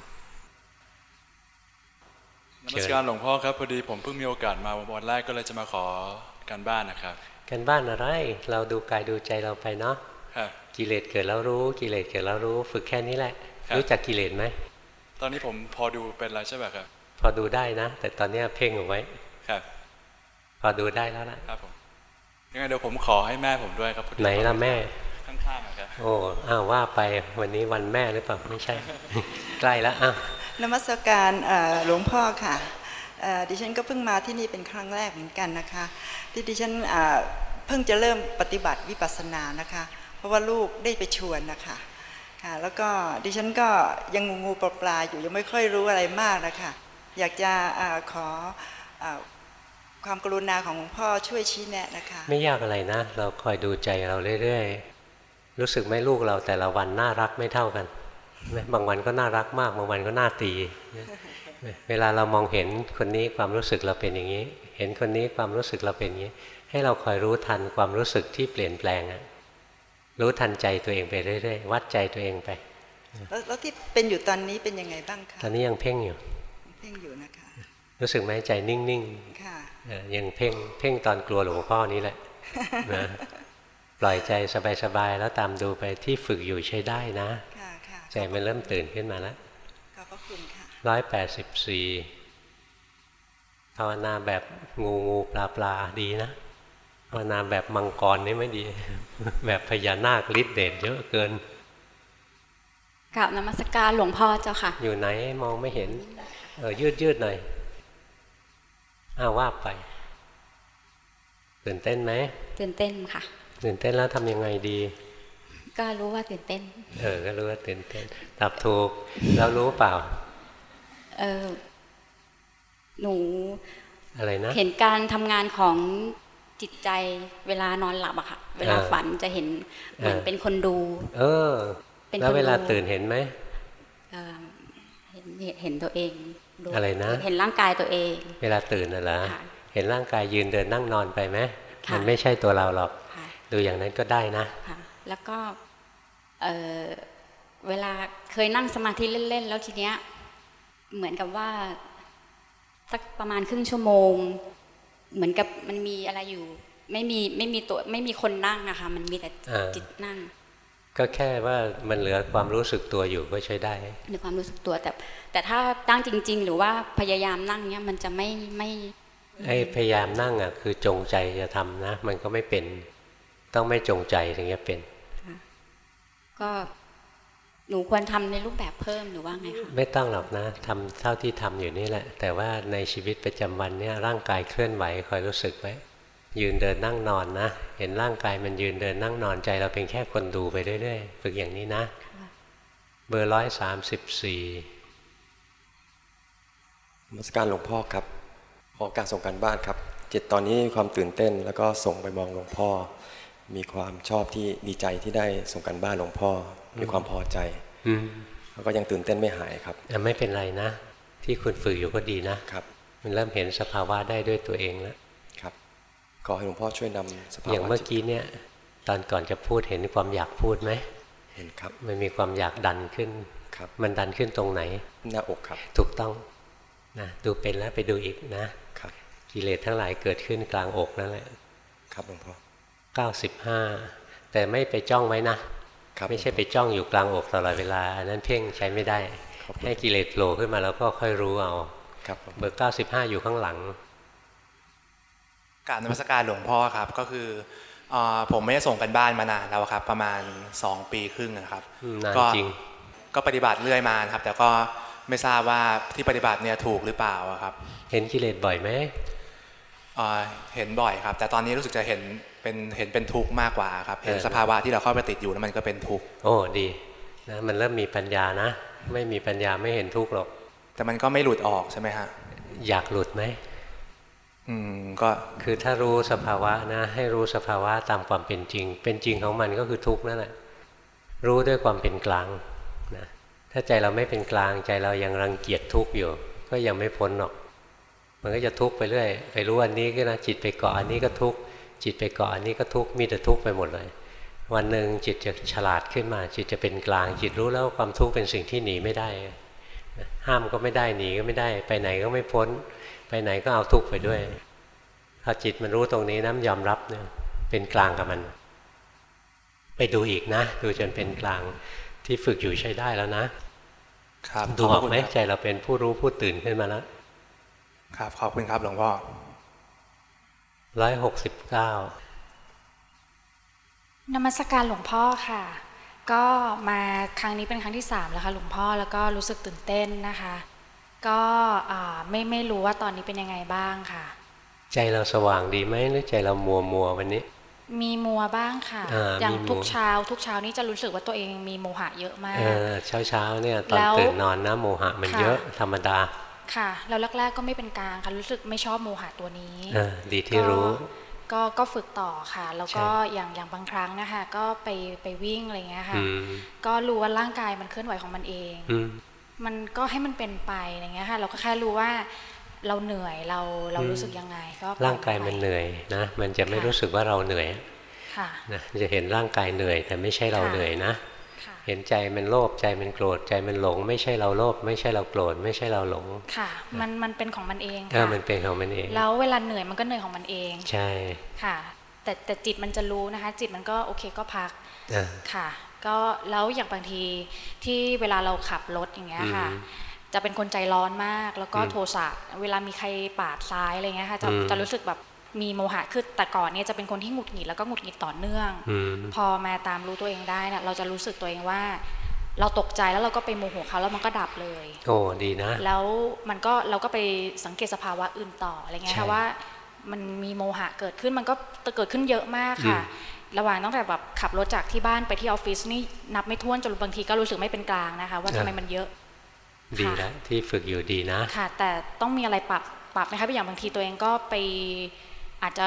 นมัสการหลวงพ่อครับพอดีผมเพิ่งมีโอกาสมาวันแรกก็เลยจะมาขอการบ้านนะครับ การบ้านอะไรเราดูกายดูใจเราไปเนาะ กิเลสเกิดแล้วรู้ กิเลสเกิดแล้วรู้ ฝึกแค่นี้แหละ รู้จักกิเลสไหมตอนนี้ผมพอดูเป็นไรใช่ไหมครับ พอดูได้นะ แต่ตอนนี้เพ่งเอาไว้ครับ พอดูได้แล้วนะครับผมยังไงเดี๋ยวผมขอให้แม่ผมด้วยครับไหนล่ะแม่ข้างๆครับโอ้อ้าวว่าไปวันนี้วันแม่หรือเปล่าไม่ใช่ ใกล้แล้วอะนมัสการหลวงพ่อค่ะดิฉันก็เพิ่งมาที่นี่เป็นครั้งแรกเหมือนกันนะคะ ที่ดิฉันเพิ่งจะเริ่มปฏิบัติวิปัสสนานะคะเพ ราะว่าลูกได้ไปชวนนะคะค่ะแล้วก็ดิฉันก็ยังงูงูปลาปลาอยู่ยังไม่ค่อยรู้อะไรมากนะคะอยากจะขอความกรุณาของพ่อช่วยชี้แนะนะคะ ไม่ยากอะไรนะ เราคอยดูใจเราเรื่อยๆ รู้สึกไหมลูกเราแต่ละวันน่ารักไม่เท่ากันบางวันก็น่ารักมาก บางวันก็น่าตี เวลาเรามองเห็นคนนี้ความรู้สึกเราเป็นอย่างนี้ เห็นคนนี้ความรู้สึกเราเป็นอย่างนี้ ให้เราคอยรู้ทันความรู้สึกที่เปลี่ยนแปลงอะ รู้ทันใจตัวเองไปเรื่อยๆวัดใจตัวเองไป แล้วที่เป็นอยู่ตอนนี้เป็นยังไงบ้างคะตอนนี้ยังเพ่งอยู่เพ่งอยู่นะคะรู้สึกไหมใจนิ่งๆค่ะยังเพ่งเพ่งตอนกลัวหลวงพ่อนี้แหละนะปล่อยใจสบายๆแล้วตามดูไปที่ฝึกอยู่ใช้ได้นะใจมันเริ่มตื่นขึ้นมาแล้วขอบพระคุณค่ะร้อยแปดสิบสี่ภาวนาแบบงูงูปลาปลาดีนะภาวนาแบบมังกรนี่ไม่ดี แบบพญานาคฤทธิ์เดชเยอะเกินกราบนมัสการหลวงพ่อเจ้าค่ะ อยู่ไหนมองไม่เห็น เออยืดยืดหน่อยอ้าว่าไปตื่นเต้นไหมตื่นเต้นค่ะตื่นเต้นแล้วทำยังไงดี ก็รู้ว่าตื่นเต้น เออ ก็รู้ว่าตื่นเต้นตอบถูกแล้วรู้เปล่า เออหนูอะไรนะ เห็นการทำงานของ จิตใจเวลานอนหลับอะค่ะ เวลาฝันจะเห็นเหมือนเป็นคนดู เออแล้วเวลาตื่นเห็นไหมเห็นเห็นตัวเองอะไรนะ เห็นร่างกายตัวเอง เวลาตื่นน่ะเหรอเห็นร่างกายยืนเดินนั่งนอนไปไหมมันไม่ใช่ตัวเราหรอก ดูอย่างนั้นก็ได้นะแล้วก็เเวลาเคยนั่งสมาธิเล่นๆ แล้วทีเนี้ยเหมือนกับว่าสักประมาณครึ่งชั่วโมง เหมือนกับมันมีอะไรอยู่ ไม่มีไม่มีตัวไม่มีคนนั่งนะคะมันมีแต่จิตนั่ง ก็แค่ว่ามันเหลือความรู้สึกตัวอยู่ก็ใช้ได้เหลือความรู้สึกตัวแต่ แต่ถ้าตั้งจริง ๆ หรือว่าพยายามนั่งเนี้ยมันจะไม่ไม่ไอ้พยายามนั่งอะคือจงใจจะทำนะ มันก็ไม่เป็น ต้องไม่จงใจถึงจะเป็นก็ หนูควรทำในรูปแบบเพิ่มหรือว่าไงคะไม่ต้องหรอกนะทำเท่าที่ทำอยู่นี่แหละ แต่ว่าในชีวิตประจำวันเนี่ยร่างกายเคลื่อนไหวคอยรู้สึกไว้ยืนเดินนั่งนอนนะ เห็นร่างกายมันยืนเดินนั่งนอนใจ เราเป็นแค่คนดูไปเรื่อยๆฝึกอย่างนี้นะ เบอร์ร้อยสามสิบสี่มาสการหลวงพ่อครับขอการส่งการบ้านครับจิตตอนนี้ความตื่นเต้น แล้วก็ส่งไปมองหลวงพ่อ มีความชอบที่ดีใจที่ได้ส่งกันบ้านหลวงพ่อ มีความพอใจแล้วก็ยังตื่นเต้นไม่หายครับไม่เป็นไรนะ ที่คุณฝึกอยู่ก็ดีนะครับ มันเริ่มเห็นสภาวะได้ด้วยตัวเองแล้วครับขอให้หลวงพ่อช่วยนำสภาวะอย่างเมื่อกี้เนี่ย ตอนก่อนจะพูดเห็นความอยากพูดไหมเห็นครับ มันมีความอยากดันขึ้นครับ มันดันขึ้นตรงไหนหน้าอกครับ ถูกต้องนะดูเป็นแล้วไปดูอีกนะครับกิเลสทั้งหลายเกิดขึ้นกลางอกนั่นแหละครับหลวงพ่อเก้าสิบห้าแต่ไม่ไปจ้องไว้นะ ไม่ใช่ไปจ้องอยู่กลางอกตลอดเวลาอันนั้นเพ่งใช้ไม่ได้ ให้กิเลสโผล่ขึ้นมาแล้วก็ค่อยรู้เอาเบอร์เก้าสิบห้าอยู่ข้างหลังการนมัสการหลวงพ่อครับก็คือผมไม่ได้ส่งกันบ้านมานานแล้วครับ ประมาณสองปีครึ่งนะครับก็จริงก็ปฏิบัติเรื่อยมาครับ แต่ก็ไม่ทราบว่าที่ปฏิบัติเนี่ยถูกหรือเปล่าครับ เห็นกิเลสบ่อยไหม เห็นบ่อยครับ แต่ตอนนี้รู้สึกจะเห็นเป็นเห็นเป็นทุกข์มากกว่าครับ เห็นสภาวะที่เราเข้าไปติดอยู่แล้วมันก็เป็นทุกข์ โอ้ดีนะมันเริ่มมีปัญญานะ ไม่มีปัญญาไม่เห็นทุกข์หรอก แต่มันก็ไม่หลุดออกใช่ไหมฮะ อยากหลุดไหมอืมก็คือถ้ารู้สภาวะนะ ให้รู้สภาวะตามความเป็นจริง เป็นจริงของมันก็คือทุกข์นั่นแหละรู้ด้วยความเป็นกลางนะถ้าใจเราไม่เป็นกลางใจเรายังรังเกียจทุกข์อยู่ ก็ยังไม่พ้นหรอก มันก็จะทุกข์ไปเรื่อย ไปรู้อันนี้ก็นะจิตไปเกาะอันนี้ก็ทุกข์จิตไปเกาะอันนี้ก็ทุกข์มีแต่ทุกข์ไปหมดเลย วันหนึ่งจิตจะฉลาดขึ้นมา จิตจะเป็นกลาง จิตรู้แล้วความทุกข์เป็นสิ่งที่หนีไม่ได้ ห้ามก็ไม่ได้หนีก็ไม่ได้ ไปไหนก็ไม่พ้น ไปไหนก็เอาทุกข์ไปด้วยพอจิตมันรู้ตรงนี้น้ำยอมรับเนี่ยเป็นกลางกับมัน ไปดูอีกนะ ดูจนเป็นกลางที่ฝึกอยู่ใช้ได้แล้วนะครับดูออกไหมใจเราเป็นผู้รู้ผู้ตื่นขึ้นมาแล้ว ครับขอบคุณครับหลวงพ่อร้อยหกสิบเก้านมัสการหลวงพ่อค่ะ ก็มาครั้งนี้เป็นครั้งที่สามแล้วค่ะหลวงพ่อแล้วก็รู้สึกตื่นเต้นนะคะ ก็ไม่ไม่รู้ว่าตอนนี้เป็นยังไงบ้างค่ะ ใจเราสว่างดีไหมหรือใจเรามัวมัววันนี้ มีมัวบ้างค่ะอย่างทุกเช้า ทุกเช้านี้จะรู้สึกว่าตัวเองมีโมหะเยอะมากเช้าเช้าเนี่ยตอนตื่นนอนนะโมหะมันเยอะธรรมดา ค่ะแล้วแรกๆก็ไม่เป็นกลางค่ะรู้สึกไม่ชอบโมหะตัวนี้ดีที่รู้ก็ก็ฝึกต่อค่ะ แล้วก็อย่างอย่างบางครั้งนะคะก็ไปไปวิ่งอะไรเงี้ยค่ะ ก็รู้ว่าร่างกายมันเคลื่อนไหวของมันเอง มันก็ให้มันเป็นไปอะไรเงี้ยค่ะ เราก็แค่รู้ว่าเราเหนื่อยเราเรารู้สึกยังไง ก็ร่างกายมันเหนื่อยนะ มันจะไม่รู้สึกว่าเราเหนื่อยค่ะนะจะเห็นร่างกายเหนื่อยแต่ไม่ใช่เราเหนื่อยนะ เห็นใจมันโลภใจมันโกรธใจมันหลง ไม่ใช่เราโลภไม่ใช่เราโกรธไม่ใช่เราหลงค่ะ มันมันเป็นของมันเองค่ะมันเป็นของมันเอง แล้วเวลาเหนื่อยมันก็เหนื่อยของมันเอง ใช่ค่ะ แต่แต่จิตมันจะรู้นะคะ จิตมันก็โอเคก็พักค่ะ ก็แล้วอย่างบางทีที่เวลาเราขับรถอย่างเงี้ยค่ะจะเป็นคนใจร้อนมากแล้วก็โทสะเวลามีใครปาดซ้ายอะไรเงี้ยค่ะจะจะรู้สึกแบบ มีโมหะคือแต่ก่อนเนี่ยจะเป็นคนที่หงุดหงิดแล้วก็หงุดหงิดต่อเนื่องพอมาตามรู้ตัวเองได้นะเราจะรู้สึกตัวเองว่า เราตกใจแล้วเราก็ไปโมโหเขาแล้วมันก็ดับเลย โอ้ดีนะ แล้วมันก็เราก็ไปสังเกตสภาวะอื่นต่ออะไรเงี้ยค่ะว่า มันมีโมหะเกิดขึ้นมันก็เกิดขึ้นเยอะมากค่ะ ระหว่างตั้งแต่แบบขับรถจากที่บ้านไปที่ออฟฟิศนี่นับไม่ถ้วนจนบางทีก็รู้สึกไม่เป็นกลางนะคะ ว่าทำไมมันเยอะดีแล้วที่ฝึกอยู่ดีนะ ค่ะ แต่ต้องมีอะไรปรับปรับไหมคะอย่างบางทีตัวเองก็ไป อาจจะ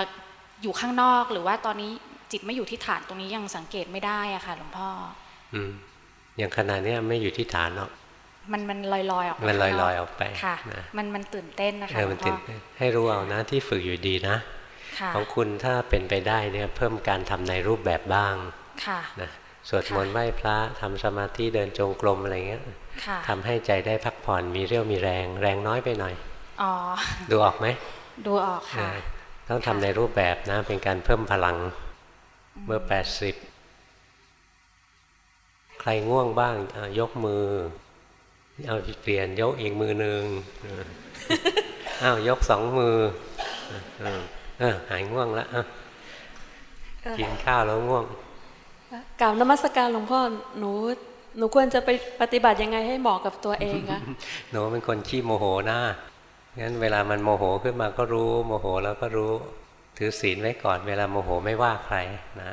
อยู่ข้างนอกหรือว่าตอนนี้จิตไม่อยู่ที่ฐานตรงนี้ยังสังเกตไม่ได้อะค่ะ หลวงพ่อ อืมอย่างขนาดนี้ไม่อยู่ที่ฐานเนาะมันมันลอยลอยออกมันลอยลอยออกไปค่ะมันมันตื่นเต้นนะคะหลวงพ่อให้รู้เอานะที่ฝึกอยู่ดีนะของคุณถ้าเป็นไปได้เนี่ยเพิ่มการทำในรูปแบบบ้างค่ะนะสวดมนต์ไหว้พระทำสมาธิเดินจงกรมอะไรเงี้ยทำให้ใจได้พักผ่อนมีเรี่ยวมีแรง แรงน้อยไปหน่อยอ๋อดูออกไหมดูออกค่ะ ต้องทำในรูปแบบนะ เป็นการเพิ่มพลังเมื่อแปดสิบใครง่วงบ้างยกมือ เอาเปลี่ยนยกอีกมือหนึ่งอ้าวยกสองมือเออหายง่วงแล้วกินข้าวแล้วง่วงกล่าวนมัสการหลวงพ่อหนูหนูควรจะไปปฏิบัติยังไงให้เหมาะกับตัวเองอะหนูเป็นคนขี้โมโหหน้า งั้นเวลามันโมโหขึ้นมาก็รู้ โมโหแล้วก็รู้ถือศีลไว้ก่อน เวลาโมโหไม่ว่าใครนะ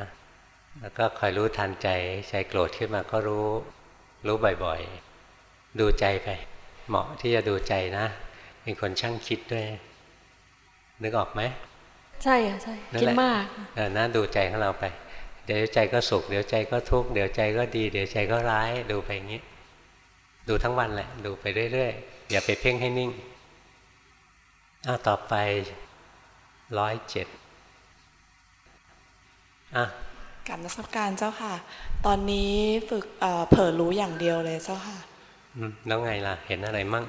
แล้วก็คอยรู้ทันใจใจโกรธขึ้นมาก็รู้ รู้บ่อยๆ ดูใจไป เหมาะที่จะดูใจนะ เป็นคนช่างคิดด้วย นึกออกไหมใช่ค่ะใช่คิดมากเออนะดูใจของเราไป เดี๋ยวใจก็สุขเดี๋ยวใจก็ทุกข์เดี๋ยวใจก็ดี เดี๋ยวใจก็ร้ายดูไปอย่างนี้ ดูทั้งวันแหละ ดูไปเรื่อยๆอย่าไปเพ่งให้นิ่ง อ้าต่อไปร้อยเจ็ดอะกับนักสักการเจ้าค่ะ ตอนนี้ฝึกเผลอรู้อย่างเดียวเลยเจ้าค่ะอืมแล้วไงล่ะ เห็นอะไรมั่ง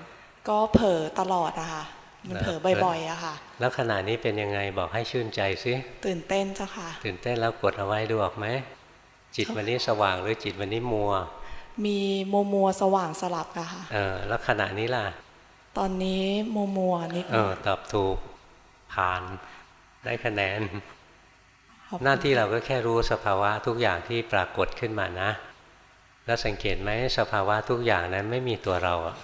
ก็เผลอตลอดอะค่ะ มันเผลอบ่อยๆอะค่ะ แล้วขณะนี้เป็นยังไงบอกให้ชื่นใจซิตื่นเต้นเจ้าค่ะ ตื่นเต้นแล้วกดเอาไว้ดูออกไหม จิตวันนี้สว่างหรือจิตวันนี้มัว มีมัวมัวสว่างสลับอะค่ะ เออ แล้วขณะนี้ล่ะ ตอนนี้มัวมัวนิดเออตอบถูกผ่านได้คะแนน หน้าที่เราก็แค่รู้สภาวะทุกอย่างที่ปรากฏขึ้นมานะ แล้วสังเกตไหมสภาวะทุกอย่างนั้นไม่มีตัวเราอะ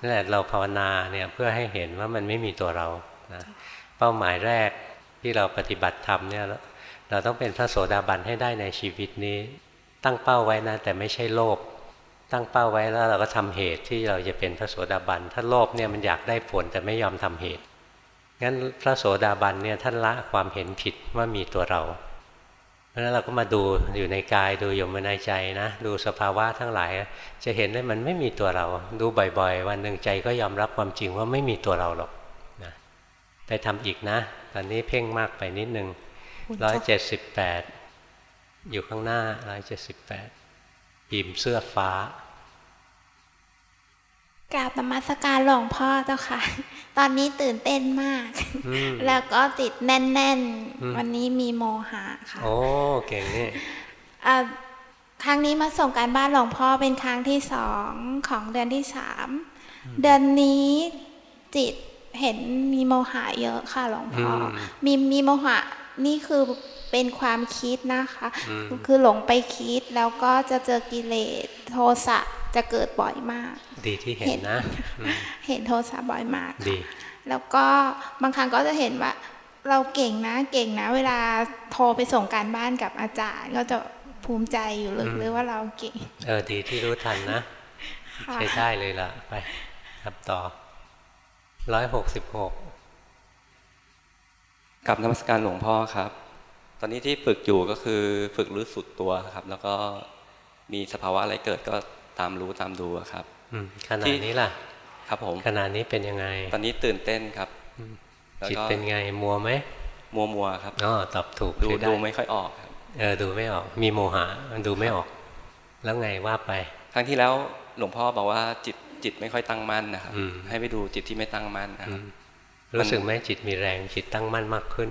นั่นแหละเราภาวนาเนี่ยเพื่อให้เห็นว่ามันไม่มีตัวเรานะเป้าหมายแรกที่เราปฏิบัติธรรมเนี่ยเราต้องเป็นพระโสดาบันให้ได้ในชีวิตนี้ ตั้งเป้าไว้นะแต่ไม่ใช่โลภ ตั้งเป้าไว้แล้วเราก็ทำเหตุที่เราจะเป็นพระโสดาบันถ้าโลภเนี่ยมันอยากได้ผลแต่ไม่ยอมทำเหตุงั้นพระโสดาบันเนี่ยท่านละความเห็นผิดว่ามีตัวเราเพราะนั้นเราก็มาดูอยู่ในกายดูอยู่ในใจนะดูสภาวะทั้งหลาย จะเห็นได้มันไม่มีตัวเรา ดูบ่อย ๆ วันหนึ่งใจก็ยอมรับความจริงว่าไม่มีตัวเราหรอกนะไปทำอีกนะ ตอนนี้เพ่งมากไปนิดนึงร้อยเจ็ดสิบแปดอยู่ข้างหน้าร้อยเจ็ดสิบแปด ปีมเสื้อฟ้ากราบนมัสการหลวงพ่อเจ้าค่ะ ตอนนี้ตื่นเต้นมาก แล้วก็ติดแน่นๆ วันนี้มีโมหะค่ะ โอ้เก่งนี่ครั้งนี้มาส่งการบ้านหลวงพ่อเป็นครั้งที่สองของเดือนที่สาม เดือนนี้จิตเห็นมีโมหะเยอะค่ะหลวงพ่อ มีมีโมหะนี่คือ เป็นความคิดนะคะ คือหลงไปคิดแล้วก็จะเจอกิเลสโทสะจะเกิดบ่อยมาก ดีที่เห็นนะ เห็นโทสะบ่อยมากดี แล้วก็บางครั้งก็จะเห็นว่า เราเก่งนะเก่งนะ เวลาโทรไปส่งการบ้านกับอาจารย์ ก็จะภูมิใจอยู่ลึกหรือว่าเราเก่ง เออดีที่รู้ทันนะใช้ได้เลยล่ะ ไปครับต่อร้อยหกสิบหกกับนมัสการหลวงพ่อครับ ตอนนี้ที่ฝึกอยู่ก็คือฝึกรู้สุดตัวครับ แล้วก็มีสภาวะอะไรเกิดก็ตามรู้ตามดูครับขณะนี้ล่ะ ครับผมขณะนี้เป็นยังไง ตอนนี้ตื่นเต้นครับจิตเป็นไงมัวไหมมัวมัวครับอ๋อตอบถูกดูดูไม่ค่อยออกครับเออดูไม่ออก มีโมหะมันดูไม่ออก แล้วไงว่าไป ครั้งที่แล้วหลวงพ่อบอกว่าจิตจิตไม่ค่อยตั้งมั่นนะครับให้ไปดูจิตที่ไม่ตั้งมั่นนะครับรู้สึกไหมจิตมีแรงจิตตั้งมั่นมากขึ้น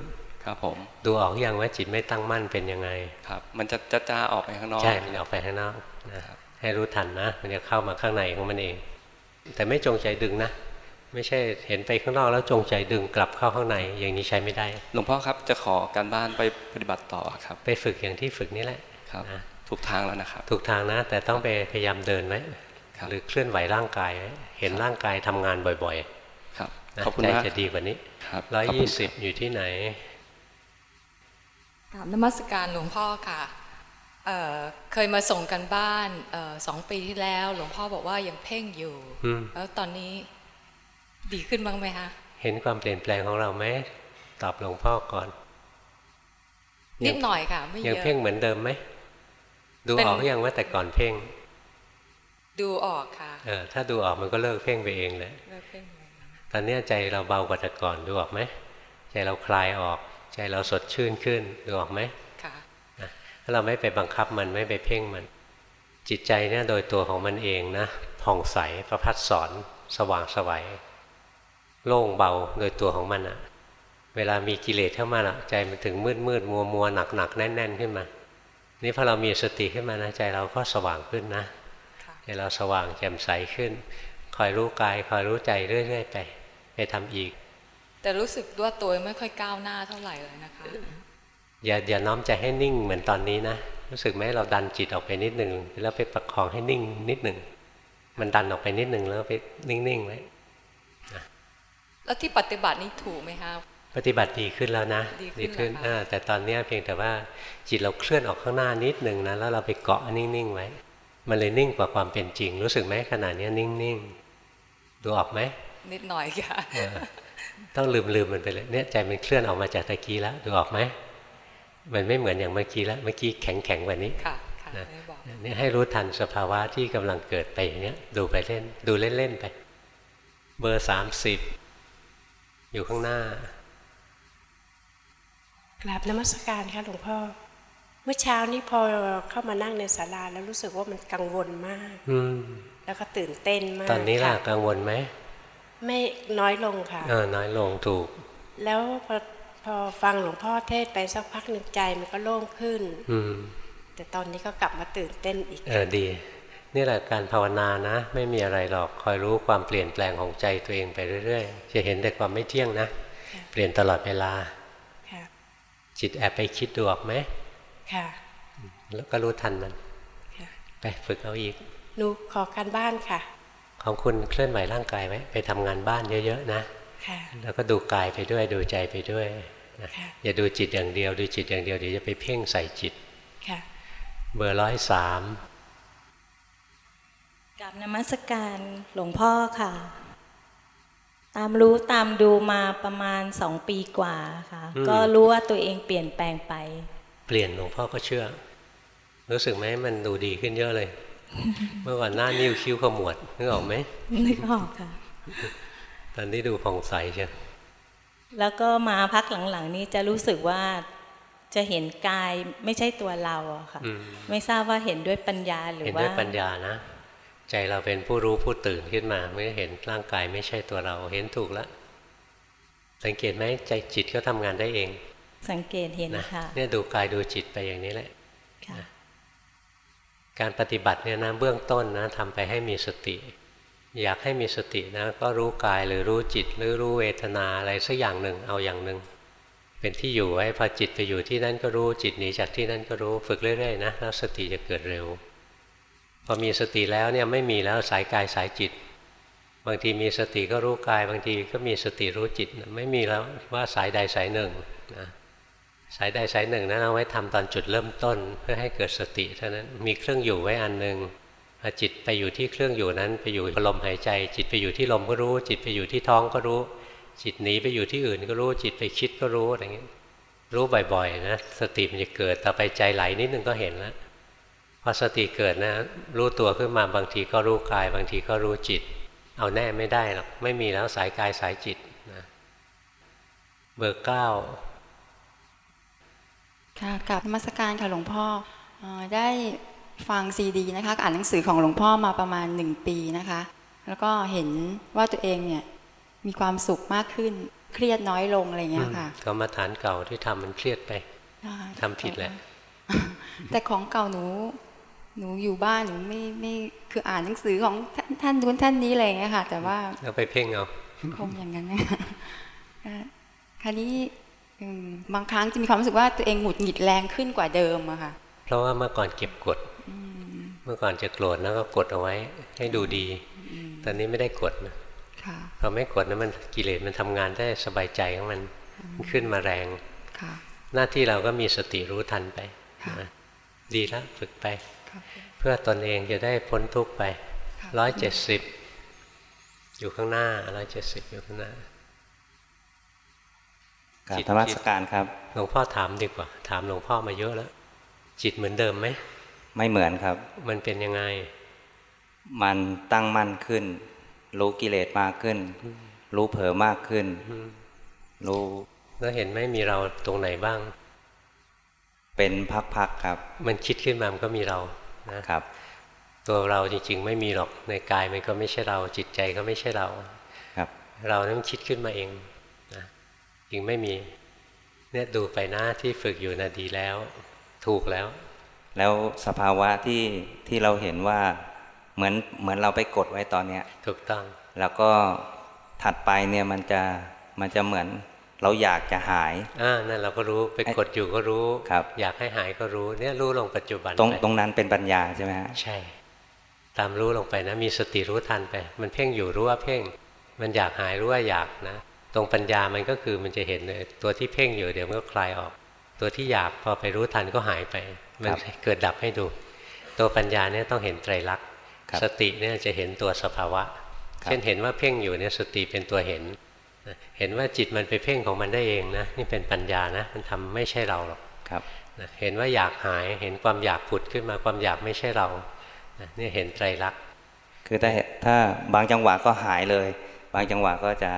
ครับผมดูออกอยังว่าจิตไม่ตั้งมั่นเป็นยังไงครับ มันจะจะจ้าออกไปข้างนอกใช่มันออกไปข้างนอกนะครับให้รู้ทันนะ มันจะเข้ามาข้างในของมันเอง แต่ไม่จงใจดึงนะไม่ใช่เห็นไปข้างนอกแล้วจงใจดึงกลับเข้าข้างในอย่างนี้ใช้ไม่ได้ หลวงพ่อครับจะขอการบ้านไปปฏิบัติต่อครับ ไปฝึกอย่างที่ฝึกนี่แหละครับถูกทางแล้วนะครับ ถูกทางนะ แต่ต้องไปพยายามเดินไหมหรือเคลื่อนไหวร่างกาย เห็นร่างกายทำงานบ่อยๆ ครับขอบคุณใจจะดีกว่านี้ร้อยยี่สิบอยู่ที่ไหนกราบ นมัสการหลวงพ่อค่ะเเคยมาส่งกันบ้านสองปีที่แล้ว หลวงพ่อบอกว่ายังเพ่งอยู่ แล้วตอนนี้ดีขึ้นบ้างไหมคะเห็นความเปลี่ยนแปลงของเราไหมตอบหลวงพ่อก่อน นิดหน่อยค่ะ ไม่เยอะยังเพ่งเหมือนเดิมไหมดูออกยังว่าแต่ก่อนเพ่ง ดูออกค่ะเออถ้าดูออกมันก็เลิกเพ่งไปเองแหละตอนนี้ใจเราเบากว่าแต่ก่อนดูออกไหมใจเราคลายออก ใจเราสดชื่นขึ้นดูออกไหมค่ะถ้าเราไม่ไปบังคับมันไม่ไปเพ่งมัน จิตใจเนี่ยโดยตัวของมันเองนะผ่องใสประพัดสอนสว่างสวัยโล่งเบาโดยตัวของมันอะเวลามีกิเลสเข้ามาละใจมันถึงมืดมืดมัวมัวหนักหนักแน่นแน่นขึ้นมา นี่พอเรามีสติขึ้นมานะใจเราก็สว่างขึ้นนะใจเราสว่างแจ่มใสขึ้น คอยรู้กายคอยรู้ใจเรื่อย ๆ ไป ไปทำอีก แต่รู้สึกว่าตัวไม่ค่อยก้าวหน้าเท่าไหร่เลยนะคะ อย่าอย่าน้อมใจให้นิ่งเหมือนตอนนี้นะรู้สึกไหมเราดันจิตออกไปนิดหนึ่งแล้วไปประคองให้นิ่งนิดหนึ่งมันดันออกไปนิดหนึ่งแล้วไปนิ่งๆไว้แล้วที่ปฏิบัตินี้ถูกไหมคะปฏิบัติดีขึ้นแล้วนะ ดีขึ้นแต่ตอนนี้เพียงแต่ว่าจิตเราเคลื่อนออกข้างหน้านิดหนึ่งนะแล้วเราไปเกาะนิ่งๆไว้ มันเลยนิ่งกว่าความเป็นจริง รู้สึกไหมขนาดนี้นิ่งๆดูออกไหมนิดหน่อยค่ะ ต้องลืมลืมมันไปเลยเนี่ยใจมันเคลื่อนออกมาจากตะกี้แล้วดูออกไหมมันไม่เหมือนอย่างเมื่อกี้แล้วเมื่อกี้แข็งแข็งกว่านี้ค่ะนี่ให้รู้ทันสภาวะที่กำลังเกิดไปอย่างเนี้ยดูไปเล่น ดูเล่นๆไป เบอร์สามสิบอยู่ข้างหน้ากราบนมัสการค่ะหลวงพ่อเมื่อเช้านี้พอเข้ามานั่งในศาลาแล้วรู้สึกว่ามันกังวลมาก อืแล้วก็ตื่นเต้นมาก ตอนนี้ล่ะกังวลไหม ไม่น้อยลงค่ะเออน้อยลงถูก แล้วพอพอฟังหลวงพ่อเทศไปสักพักหนึ่งใจมันก็โล่งขึ้น อืมแต่ตอนนี้ก็กลับมาตื่นเต้นอีก เออดี นี่แหละการภาวนานะ ไม่มีอะไรหรอกคอยรู้ความเปลี่ยนแปลงของใจตัวเองไปเรื่อยๆ จะเห็นแต่ความไม่เที่ยงนะ เปลี่ยนตลอดเวลาจิตแอบไปคิดดูออกไหมค่ะ แล้วก็รู้ทันมัน ไปฝึกเอาอีก หนูขอการบ้านค่ะ ของคุณเคลื่อนไหวร่างกายไหมไปทำงานบ้านเยอะๆนะแล้วก็ดูกายไปด้วยดูใจไปด้วยนะอย่าดูจิตอย่างเดียว ดูจิตอย่างเดียวเดี๋ยวจะไปเพ่งใส่จิตเบอร์ร้อยสามกับนมัสการหลวงพ่อค่ะ ตามรู้ตามดูมาประมาณสองปีกว่าค่ะ ก็รู้ว่าตัวเองเปลี่ยนแปลงไป เปลี่ยนหลวงพ่อก็เชื่อ รู้สึกไหมมันดูดีขึ้นเยอะเลย เมื่อก่อนหน้านิ้วคิ้วขมวดนึกออกไหมนึกออกค่ะ ตอนนี้ดูผ่องใสใช่แล้วก็มาพักหลังๆ นี้จะรู้สึกว่าจะเห็นกายไม่ใช่ตัวเราอะค่ะ ไม่ทราบว่าเห็นด้วยปัญญาหรือว่าเห็นด้วยปัญญานะ ใจเราเป็นผู้รู้ผู้ตื่นขึ้นมา ไม่เห็นร่างกายไม่ใช่ตัวเราเห็นถูกแล้วสังเกตไหมใจจิตก็ทำงานได้เอง สังเกตเห็นค่ะเนี่ยดูกายดูจิตไปอย่างนี้แหละ การปฏิบัติเนี่ยนะเบื้องต้นนะทำไปให้มีสติ อยากให้มีสตินะก็รู้กายหรือรู้จิตหรือรู้เวทนาอะไรสักอย่างหนึ่งเอาอย่างหนึ่งเป็นที่อยู่ไว้พอจิตไปอยู่ที่นั่นก็รู้จิตหนีจากที่นั่นก็รู้ฝึกเรื่อยๆนะแล้วสติจะเกิดเร็ว พอมีสติแล้วเนี่ยไม่มีแล้วสายกายสายจิต บางทีมีสติก็รู้กาย บางทีก็มีสติรู้จิต ไม่มีแล้วว่าสายใดสายหนึ่งนะ สายใดสายหนึ่งนั้นเอาไว้ทำตอนจุดเริ่มต้น เพื่อให้เกิดสติเท่านั้นมีเครื่องอยู่ไว้อันหนึ่งพอจิตไปอยู่ที่เครื่องอยู่นั้น ไปอยู่ลมหายใจ จิตไปอยู่ที่ลมก็รู้ จิตไปอยู่ที่ท้องก็รู้ จิตหนีไปอยู่ที่อื่นก็รู้จิตไปคิดก็รู้อะไรเงี้ยรู้บ่อยๆนะสติมันจะเกิดต่อไปใจไหลนิดนึงก็เห็นแล้วพอสติเกิดนะ รู้ตัวขึ้นมาบางทีก็รู้กาย บางทีก็รู้จิต เอาแน่ไม่ได้หรอกไม่มีแล้วสายกายสายจิตนะเบอร์เก้า ค่ะกับมัสการค่ะหลวงพ่อได้ฟังซีดีนะคะอ่านหนังสือของหลวงพ่อมาประมาณหนึ่งปีนะคะ แล้วก็เห็นว่าตัวเองเนี่ยมีความสุขมากขึ้นเครียดน้อยลงอะไรเงี้ยค่ะกรรมฐานเก่าที่ทำมันเครียดไปทำผิดแหละ แต่ของเก่าหนู หนูอยู่บ้านหนูไม่ไม่คืออ่านหนังสือของท่านนู้นท่านนี้อะไรเงี้ยค่ะ แต่ว่าเราไปเพ่งเอาคงอย่างนั้นคราวนี้ บางครั้งจะมีความรู้สึกว่าตัวเองหงุดหงิดแรงขึ้นกว่าเดิมอะค่ะ เพราะว่าเมื่อก่อนเก็บกด เมื่อก่อนจะโกรธแล้วก็กดเอาไว้ ให้ดูดี ตอนนี้ไม่ได้กดนะเราไม่กดนะมันกิเลสมันทำงานได้สบายใจของมันขึ้นมาแรง หน้าที่เราก็มีสติรู้ทันไป ดีแล้วฝึกไป เพื่อตนเองจะได้พ้นทุกข์ไปร้อยเจ็ดสิบอยู่ข้างหน้าร้อยเจ็ดสิบอยู่ข้างหน้า การธรรมสการครับ หลวงพ่อถามดีกว่า ถามหลวงพ่อมาเยอะแล้ว จิตเหมือนเดิมไหม ไม่เหมือนครับ มันเป็นยังไง มันตั้งมั่นขึ้น รู้กิเลสมากขึ้น รู้เผลอมากขึ้น รู้ แล้วเห็นไหมมีเราตรงไหนบ้าง เป็นพักๆครับ มันคิดขึ้นมามันก็มีเรานะครับ ตัวเราจริงๆ ไม่มีหรอก ในกายมันก็ไม่ใช่เรา จิตใจก็ไม่ใช่เรา ครับ เรานั้นคิดขึ้นมาเอง จริงไม่มี เนี่ยดูไปหน้าที่ฝึกอยู่นะดีแล้ว ถูกแล้ว แล้วสภาวะที่ที่เราเห็นว่าเหมือนเหมือนเราไปกดไว้ตอนเนี้ยถูกต้อง แล้วก็ถัดไปเนี่ยมันจะมันจะเหมือนเราอยากจะหายอ่านั่นเราก็รู้ไปกดอยู่ก็รู้ครับ อยากให้หายก็รู้เนี่ยรู้ลงปัจจุบันตรงตรงนั้นเป็นปัญญาใช่ไหมฮะใช่ ตามรู้ลงไปนะ มีสติรู้ทันไป มันเพ่งอยู่รู้ว่าเพ่ง มันอยากหายรู้ว่าอยากนะต รงปัญญามันก็คือมันจะเห็นเลยตัวที่เพ่งอยู่เดี๋ยวมันก็คลายออก ตัวที่อยากพอไปรู้ทันก็หายไป มันเกิดดับให้ดู ตัวปัญญาเนี่ยต้องเห็นไตรลักษณ์สติเนี่ยจะเห็นตัวสภาวะ เช่นเห็นว่าเพ่งอยู่เนี่ยสติเป็นตัวเห็น เห็นว่าจิตมันไปเพ่งของมันได้เองนะนี่เป็นปัญญานะมันทำไม่ใช่เราหรอกครับเห็นว่าอยากหายเห็นความอยากผุดขึ้นมาความอยากไม่ใช่เรานี่เห็นไตรลักษณ์คือถ้าถ้าบางจังหวะก็หายเลย บางจังหวะก็จะ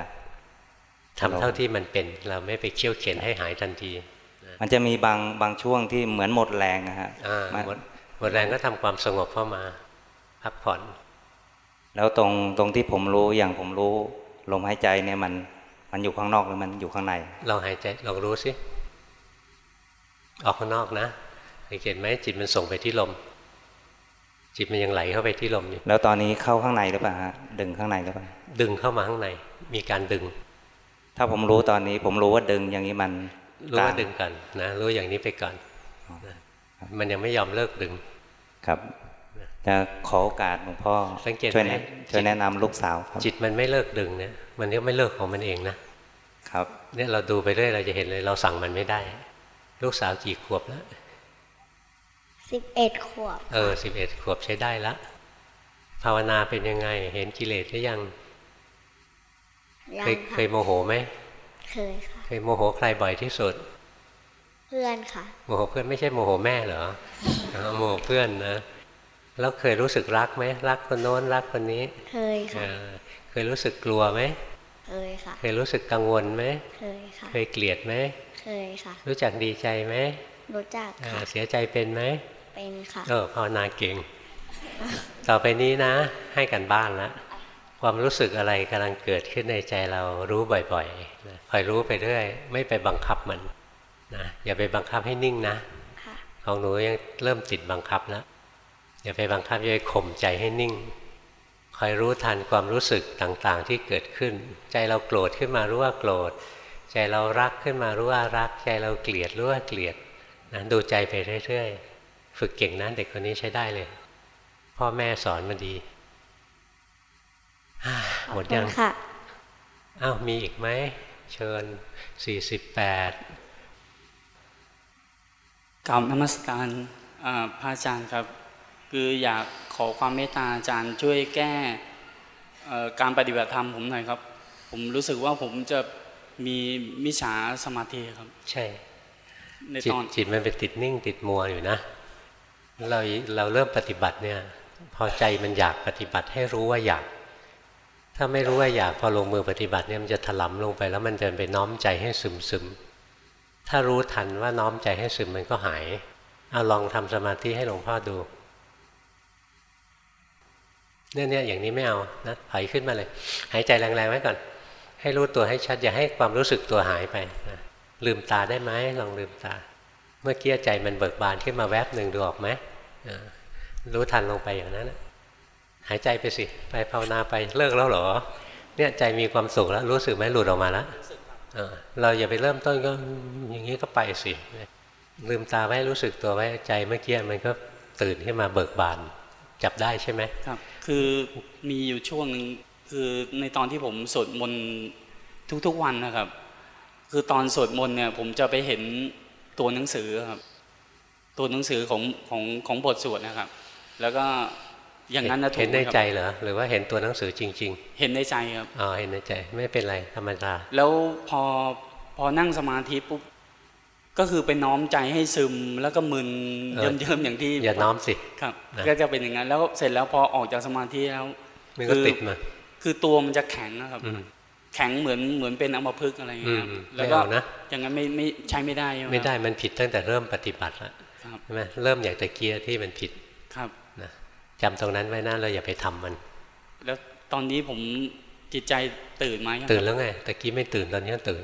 ทำเท่าที่มันเป็น เราไม่ไปเคี่ยวเข็นให้หายทันที มันจะมีบางบางช่วงที่เหมือนหมดแรงนะฮะหมดหมดแรงก็ทำความสงบเข้ามา พักผ่อน แล้วตรงตรงที่ผมรู้อย่างผมรู้ลมหายใจเนี่ยมันมันอยู่ข้างนอกหรือมันอยู่ข้างในลองหายใจลองรู้สิออกข้างนอกนะสังเกตไหมจิตมันส่งไปที่ลม จิตมันยังไหลเข้าไปที่ลมอยู่แล้วตอนนี้เข้าข้างในหรือเปล่าฮะดึงข้างในหรือเปล่าดึงเข้ามาข้างใน มีการดึง ถ้าผมรู้ตอนนี้ ผมรู้ว่าดึงอย่างนี้มันรู้ว่าดึงกันนะรู้อย่างนี้ไปก่อนมันยังไม่ยอมเลิกดึงครับจะขอโอกาสหลวงพ่อช่วยแนะช่วยแนะนำลูกสาวครับจิตมันไม่เลิกดึงเนี่ยมันก็ไม่เลิกของมันเองนะครับเนี่ยเราดูไปเรื่อยเราจะเห็นเลยเราสั่งมันไม่ได้ ลูกสาวกี่ขวบแล้วสิบเอ็ดขวบ เออสิบเอ็ดขวบใช้ได้ละภาวนาเป็นยังไง เห็นกิเลสหรือยัง เคยเคยโมโหไหมเคยค่ะเคยโมโหใครบ่อยที่สุด เพื่อนค่ะ โมโหเพื่อนไม่ใช่โมโหแม่เหรอโมโหเพื่อนนะแล้วเคยรู้สึกรักไหมรักคนโน้นรักคนนี้ เคยค่ะเคยรู้สึกกลัวไหมเคยค่ะ เคยรู้สึกกังวลไหมเคยค่ะ เคยเกลียดไหมเคยค่ะ รู้จักดีใจไหมรู้จักค่ะเสียใจเป็นไหมเป็นค่ะเออภาวนาเก่งตต่อไปนี้นะ ให้กันบ้านละ ความรู้สึกอะไรกำลังเกิดขึ้นในใจเรารู้บ่อยๆคอยรู้ไปเรื่อยไม่ไปบังคับมันนะอย่าไปบังคับให้นิ่งนะของหนูยังเริ่มติดบังคับแล้วอย่าไปบังคับอย่าไปข่มใจให้นิ่งคอยรู้ทันความรู้สึกต่างๆที่เกิดขึ้น ใจเราโกรธขึ้นมารู้ว่าโกรธ ใจเรารักขึ้นมารู้ว่ารัก ใจเราเกลียดรู้ว่าเกลียดนะดูใจไปเรื่อยๆ ฝึกเก่งนะเด็กคนนี้ใช้ได้เลย พ่อแม่สอนมาดี หมดยังค่ะอ้าวมีอีกไหม เชิญสี่สิบแปดกล่าวนมัสการพระอาจารย์ครับ คืออยากขอความเมตตาอาจารย์ช่วยแก้การปฏิบัติธรรมผมหน่อยครับ ผมรู้สึกว่าผมจะมีมิจฉาสมาธิครับ ใช่ในตอนจิตมันไปติดนิ่งติดมัวอยู่นะ เราเราเริ่มปฏิบัติเนี่ย พอใจมันอยากปฏิบัติให้รู้ว่าอยาก ถ้าไม่รู้ว่าอยากพอลงมือปฏิบัติเนี่ยมันจะถลำลงไป แล้วมันจะไปน้อมใจให้ซึมซึมถ้ารู้ทันว่าน้อมใจให้ซึมมันก็หายเอาลองทำสมาธิให้หลวงพ่อดูเนี่ยเนี่ยอย่างนี้ไม่เอานะถอยขึ้นมาเลย หายใจแรงๆไว้ก่อน ให้รู้ตัวให้ชัดอย่าให้ความรู้สึกตัวหายไปนะลืมตาได้ไหมลองลืมตา เมื่อกี้ใจมันเบิกบานขึ้นมาแวบหนึ่งดูออกไหมรู้ทันลงไปอย่างนั้น หายใจไปสิ ไปภาวนาไปเลิกแล้วเหรอ เนี่ยใจมีความสุขแล้วรู้สึกไหมหลุดออกมาแล้วเราอย่าไปเริ่มต้นก็อย่างนี้ก็ไปสิลืมตาไว้รู้สึกตัวไว้ใจเมื่อกี้มันก็ตื่นขึ้นมาเบิกบาน จับได้ใช่ไหมครับ คือมีอยู่ช่วงหนึ่งคือในตอนที่ผมสวดมนต์ทุกๆวันนะครับ คือตอนสวดมนต์เนี่ยผมจะไปเห็นตัวหนังสือครับ ตัวหนังสือของของของบทสวดนะครับ แล้วก็ อย่างนั้นนะถูกเห็นในใจเหรอหรือว่าเห็นตัวหนังสือจริง ๆ เห็นในใจครับอ๋อเห็นในใจไม่เป็นไรธรรมดาแล้วพอพอนั่งสมาธิปุ๊บก็คือไปน้อมใจให้ซึมแล้วก็มึนเยิ้มๆอย่างที่อย่าน้อมสิครับ ก็จะเป็นอย่างนั้นแล้วเสร็จแล้วพอออกจากสมาธิแล้วมันก็ติดมาคือตัวมันจะแข็งนะครับแข็งเหมือนเหมือนเป็นอัมพฤกษ์อะไรอย่างเงี้ยแล้วก็นะอย่างนั้นไม่ไม่ใช้ไม่ได้ไม่ได้มันผิดตั้งแต่เริ่มปฏิบัติแล้วใช่ไหมเริ่มอย่างตะเกียที่มันผิดครับนะ จำตรงนั้นไว้นะเราอย่าไปทำมัน แล้วตอนนี้ผมจิตใจตื่นไหมตื่นแล้วไงตะกี้ไม่ตื่นตอนนี้ตื่น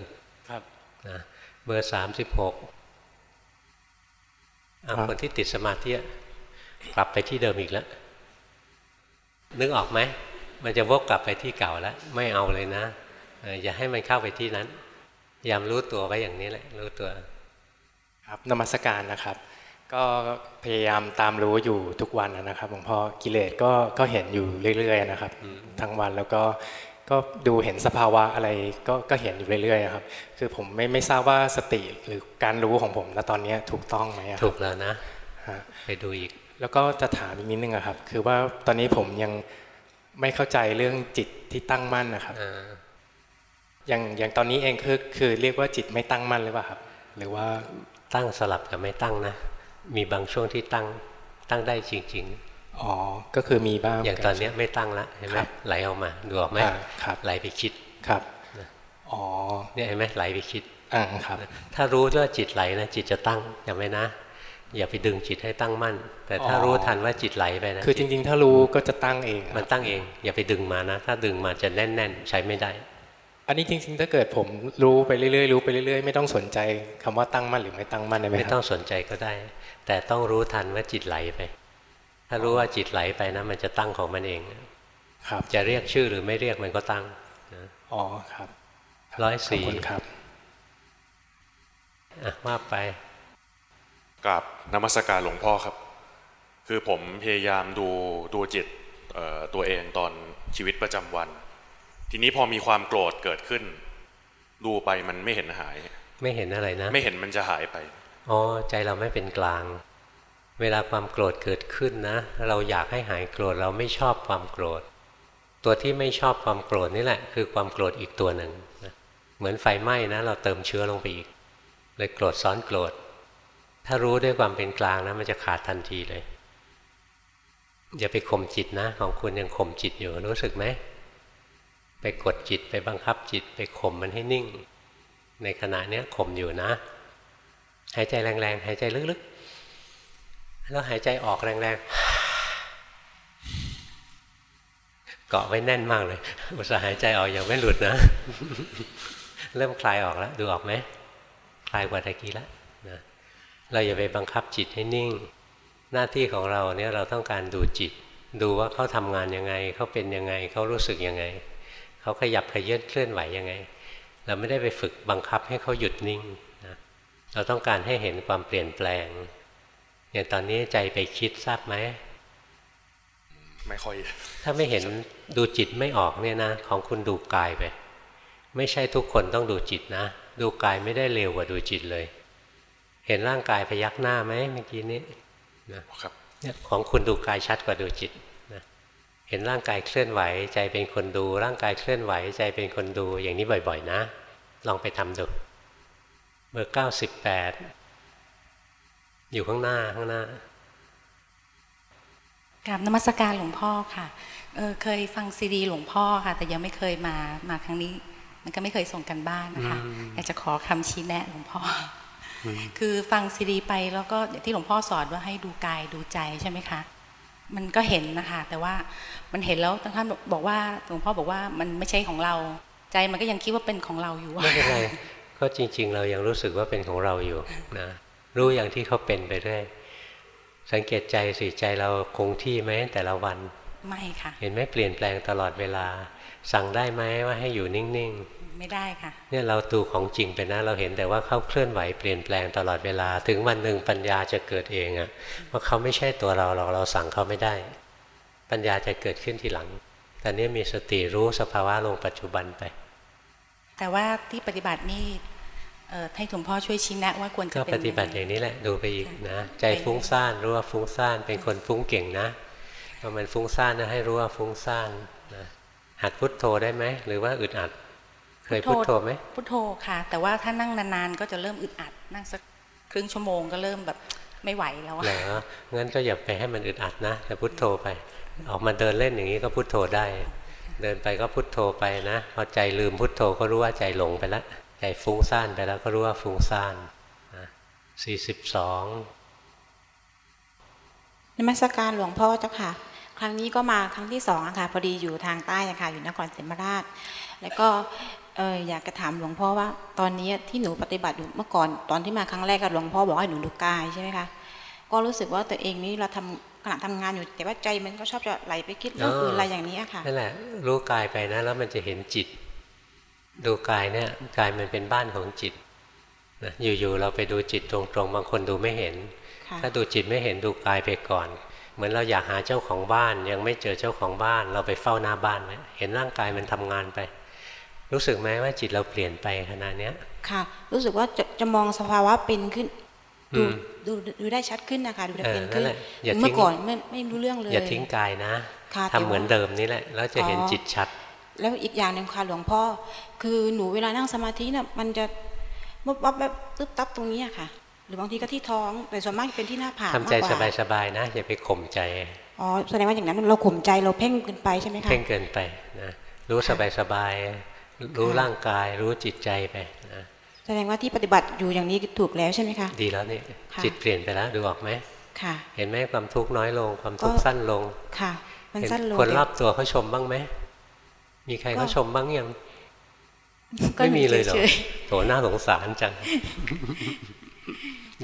ครับนะเบอร์สามสิบหกคนที่ติดสมาธิกลับไปที่เดิมอีกแล้ว นึกออกไหมมันจะวกกลับไปที่เก่าแล้ว ไม่เอาเลยนะอย่าให้มันเข้าไปที่นั้นยามรู้ตัวไว้อย่างนี้แหละ รู้ตัว ครับนมัสการนะครับ ก็พยายามตามรู้อยู่ทุกวันนะครับหลวงพ่อกิเลสก็ก็เห็นอยู่เรื่อยๆนะครับทั้งวันแล้วก็ก็ดูเห็นสภาวะอะไรก็ก็เห็นอยู่เรื่อยๆครับ คือผมไม่ไม่ทราบว่าสติหรือการรู้ของผมณตอนนี้ถูกต้องไหมถูกแล้วนะไปดูอีก แล้วก็จะถามอีกนิดนึงครับ คือว่าตอนนี้ผมยังไม่เข้าใจเรื่องจิตที่ตั้งมั่นนะครับอย่างอย่างตอนนี้เองคือคือเรียกว่าจิตไม่ตั้งมั่นหรือเปล่าครับ หรือว่าตั้งสลับกับไม่ตั้งนะ มีบางช่วงที่ตั้งตั้งได้จริง ๆ อ๋อ ก็คือมีบ้าง อย่างตอนนี้ไม่ตั้งละเห็นไหมไหลออกมาดูออกไหมครับไหลไปคิดครับอ๋อเนี่ยเห็นไหมไหลไปคิดอ่าครับ ถ้ารู้ว่าจิตไหลนะจิตจะตั้งจำไว้นะ อย่าไปดึงจิตให้ตั้งมั่น แต่ถ้ารู้ทันว่าจิตไหลไปนะคือจริงๆ ถ้ารู้ก็จะตั้งเอง มันตั้งเอง อย่าไปดึงมานะ ถ้าดึงมาจะแน่น ๆ ใช้ไม่ได้ อันนี้จริง ๆ ถ้าเกิดผมรู้ไปเรื่อยๆรู้ไปเรื่อยๆ ไม่ต้องสนใจคำว่าตั้งมั่นหรือไม่ตั้งมั่นได้ไหมไม่ต้องสนใจก็ได้ แต่ต้องรู้ทันว่าจิตไหลไป ถ้ารู้ว่าจิตไหลไปนะมันจะตั้งของมันเอง ครับ จะเรียกชื่อหรือไม่เรียกมันก็ตั้งอ๋อครับร้อยสี่ครับอะว่าไปกับนมัสการหลวงพ่อครับ คือผมพยายามดูดูจิตตัวเองตอนชีวิตประจำวัน ทีนี้พอมีความโกรธเกิดขึ้น ดูไปมันไม่เห็นหาย ไม่เห็นอะไรนะ ไม่เห็นมันจะหายไป อ๋อใจเราไม่เป็นกลาง เวลาความโกรธเกิดขึ้นนะ เราอยากให้หายโกรธเราไม่ชอบความโกรธ ตัวที่ไม่ชอบความโกรธนี่แหละ คือความโกรธอีกตัวหนึ่งเหมือนไฟไหม้นะ เราเติมเชื้อลงไปอีก เลยโกรธซ้อนโกรธ ถ้ารู้ด้วยความเป็นกลางนะมันจะขาดทันทีเลยอย่าไปข่มจิตนะ ของคุณยังข่มจิตอยู่รู้สึกไหมไปกดจิตไปบังคับจิตไปข่มมันให้นิ่ง ในขณะนี้ข่มอยู่นะ หายใจแรงๆ หายใจลึกๆ แล้วหายใจออกแรงๆ เกาะไว้แน่นมากเลย อุตส่าห์หายใจออกอย่างไม่หลุดนะ เริ่มคลายออกแล้ว ดูออกไหม คลายกว่าตะกี้แล้วนะเราอย่าไปบังคับจิตให้นิ่ง หน้าที่ของเราเนี่ยเราต้องการดูจิต ดูว่าเขาทำงานยังไง เขาเป็นยังไง เขารู้สึกยังไง เขาขยับขยื่นเคลื่อนไหวยังไง เราไม่ได้ไปฝึกบังคับให้เขาหยุดนิ่ง เราต้องการให้เห็นความเปลี่ยนแปลงอย่างตอนนี้ใจไปคิดทราบไหมไม่ค่อย ถ้าไม่เห็นดูจิตไม่ออกเนี่ยนะ ของคุณดูกายไป ไม่ใช่ทุกคนต้องดูจิตนะ ดูกายไม่ได้เร็วกว่าดูจิตเลย เห็นร่างกายพยักหน้าไหมเมื่อกี้นี้นะครับเนี่ยของคุณดูกายชัดกว่าดูจิตนะเห็นร่างกายเคลื่อนไหว ใจเป็นคนดู ร่างกายเคลื่อนไหว ใจเป็นคนดูอย่างนี้บ่อย ๆ นะ ลองไปทำดูเบอร์เก้าสิบแปดอยู่ข้างหน้าข้างหน้ากราบนมัสการหลวงพ่อค่ะเออเคยฟังซีดี หลวงพ่อค่ะ แต่ยังไม่เคยมามาครั้งนี้ มันก็ไม่เคยส่งกันบ้านนะคะอยากจะขอคำชี้แนะหลวงพ่อ คือฟังซีดี ไปแล้วก็ที่หลวงพ่อสอนว่าให้ดูกายดูใจใช่ไหมคะมันก็เห็นนะคะ แต่ว่ามันเห็นแล้วท่านบอกว่าหลวงพ่อบอกว่ามันไม่ใช่ของเราใจมันก็ยังคิดว่าเป็นของเราอยู่ไม่เป็นไร ก็จริง ๆ เรายังรู้สึกว่าเป็นของเราอยู่นะรู้อย่างที่เขาเป็นไปเรื่อยสังเกตใจสิใจเราคงที่ไหมแต่ละวันไม่ค่ะ เห็นไหมเปลี่ยนแปลงตลอดเวลา สั่งได้ไหมว่าให้อยู่นิ่งๆ ไม่ได้ค่ะ เนี่ยเราดูของจริงไปนะ เราเห็นแต่ว่าเขาเคลื่อนไหวเปลี่ยนแปลงตลอดเวลา ถึงวันหนึ่งปัญญาจะเกิดเองอะว่าเขาไม่ใช่ตัวเราเราเราสั่งเขาไม่ได้ ปัญญาจะเกิดขึ้นทีหลังแต่นี้มีสติรู้สภาวะลงปัจจุบันไป แต่ว่าที่ปฏิบัตินี่ให้หลวงพ่อช่วยชี้แนะว่าควรจะก็ปฏิบัติอย่างนี้แหละดูไปอีกนะ ใจฟุ้งซ่านรู้ว่าฟุ้งซ่านเป็นคนฟุ้งเก่งนะพอมันฟุ้งซ่านนะให้รู้ว่าฟุ้งซ่านนะหัดพุทโธได้ไหมหรือว่าอึดอัด เคยพุทโธไหมพุทโธค่ะ แต่ว่าถ้านั่งนานๆก็จะเริ่มอึดอัด นั่งสักครึ่งชั่วโมงก็เริ่มแบบไม่ไหวแล้วเหรองั้นก็อย่าไปให้มันอึดอัดนะแต่พุทโธไป ออกมาเดินเล่นอย่างนี้ก็พุทโธได้ เดินไปก็พุทโธไปนะพอใจลืมพุทโธก็รู้ว่าใจหลงไปแล้วใจฟุ้งซ่านไปแล้วก็รู้ว่าฟุ้งซ่านสี่สิบสองนมัสการหลวงพ่อเจ้าค่ะ ครั้งนี้ก็มาครั้งที่สองอะค่ะพอดีอยู่ทางใต้อะค่ะอยู่นครศรีธรรมราช แล้วก็เอออยากจะถามหลวงพ่อว่า ตอนนี้ที่หนูปฏิบัติอยู่เมื่อก่อนตอนที่มาครั้งแรกกับหลวงพ่อบอกให้หนูดูกายใช่ไหมคะก็รู้สึกว่าตัวเองนี่เราทำ ขณะทำงานอยู่ แต่ว่าใจมันก็ชอบจะไหลไปคิดเรื่องอื่นอะไรอย่างนี้ค่ะนั่นแหละรู้กายไปนะ แล้วมันจะเห็นจิต ดูกายเนี่ยกายมันเป็นบ้านของจิตนะอยู่ๆเราไปดูจิตตรงๆ บางคนดูไม่เห็น ถ้าดูจิตไม่เห็นดูกายไปก่อน เหมือนเราอยากหาเจ้าของบ้าน ยังไม่เจอเจ้าของบ้าน เราไปเฝ้าหน้าบ้านเห็นร่างกายมันทำงานไป รู้สึกไหมว่าจิตเราเปลี่ยนไปขนาดนี้ค่ะ รู้สึกว่าจะจะมองสภาวะเป็นขึ้น ดูดูดูได้ชัดขึ้นนะคะดูได้เป็นขึ้นเมื่อก่อนไม่ไม่รู้เรื่องเลยอย่าทิ้งกายนะทำเหมือนเดิมนี่แหละแล้วจะเห็นจิตชัด แล้วอีกอย่างหนึ่งค่ะหลวงพ่อ คือหนูเวลานั่งสมาธิเนี่ยมันจะมุบวับแบบตึ๊บตับตรงนี้ค่ะ หรือบางทีก็ที่ท้องแต่ส่วนมากเป็นที่หน้าผากทำใจสบายๆนะอย่าไปข่มใจอ๋อแสดงว่าอย่างนั้นเราข่มใจเราเพ่งเกินไปใช่ไหมคะเพ่งเกินไปนะรู้สบายๆรู้ร่างกายรู้จิตใจไปนะ แสดงว่าที่ปฏิบัติอยู่อย่างนี้ถูกแล้วใช่ไหมคะ ดีแล้วนี่จิตเปลี่ยนไปแล้วดูออกไหมค่ะ เห็นไหมความทุกข์น้อยลง ความทุกข์สั้นลงค่ะ มันสั้นลงคนรอบตัวเขาชมบ้างไหมมีใครเขาชมบ้างยังไม่มีเลยเหรอโถหน้าสงสารจัง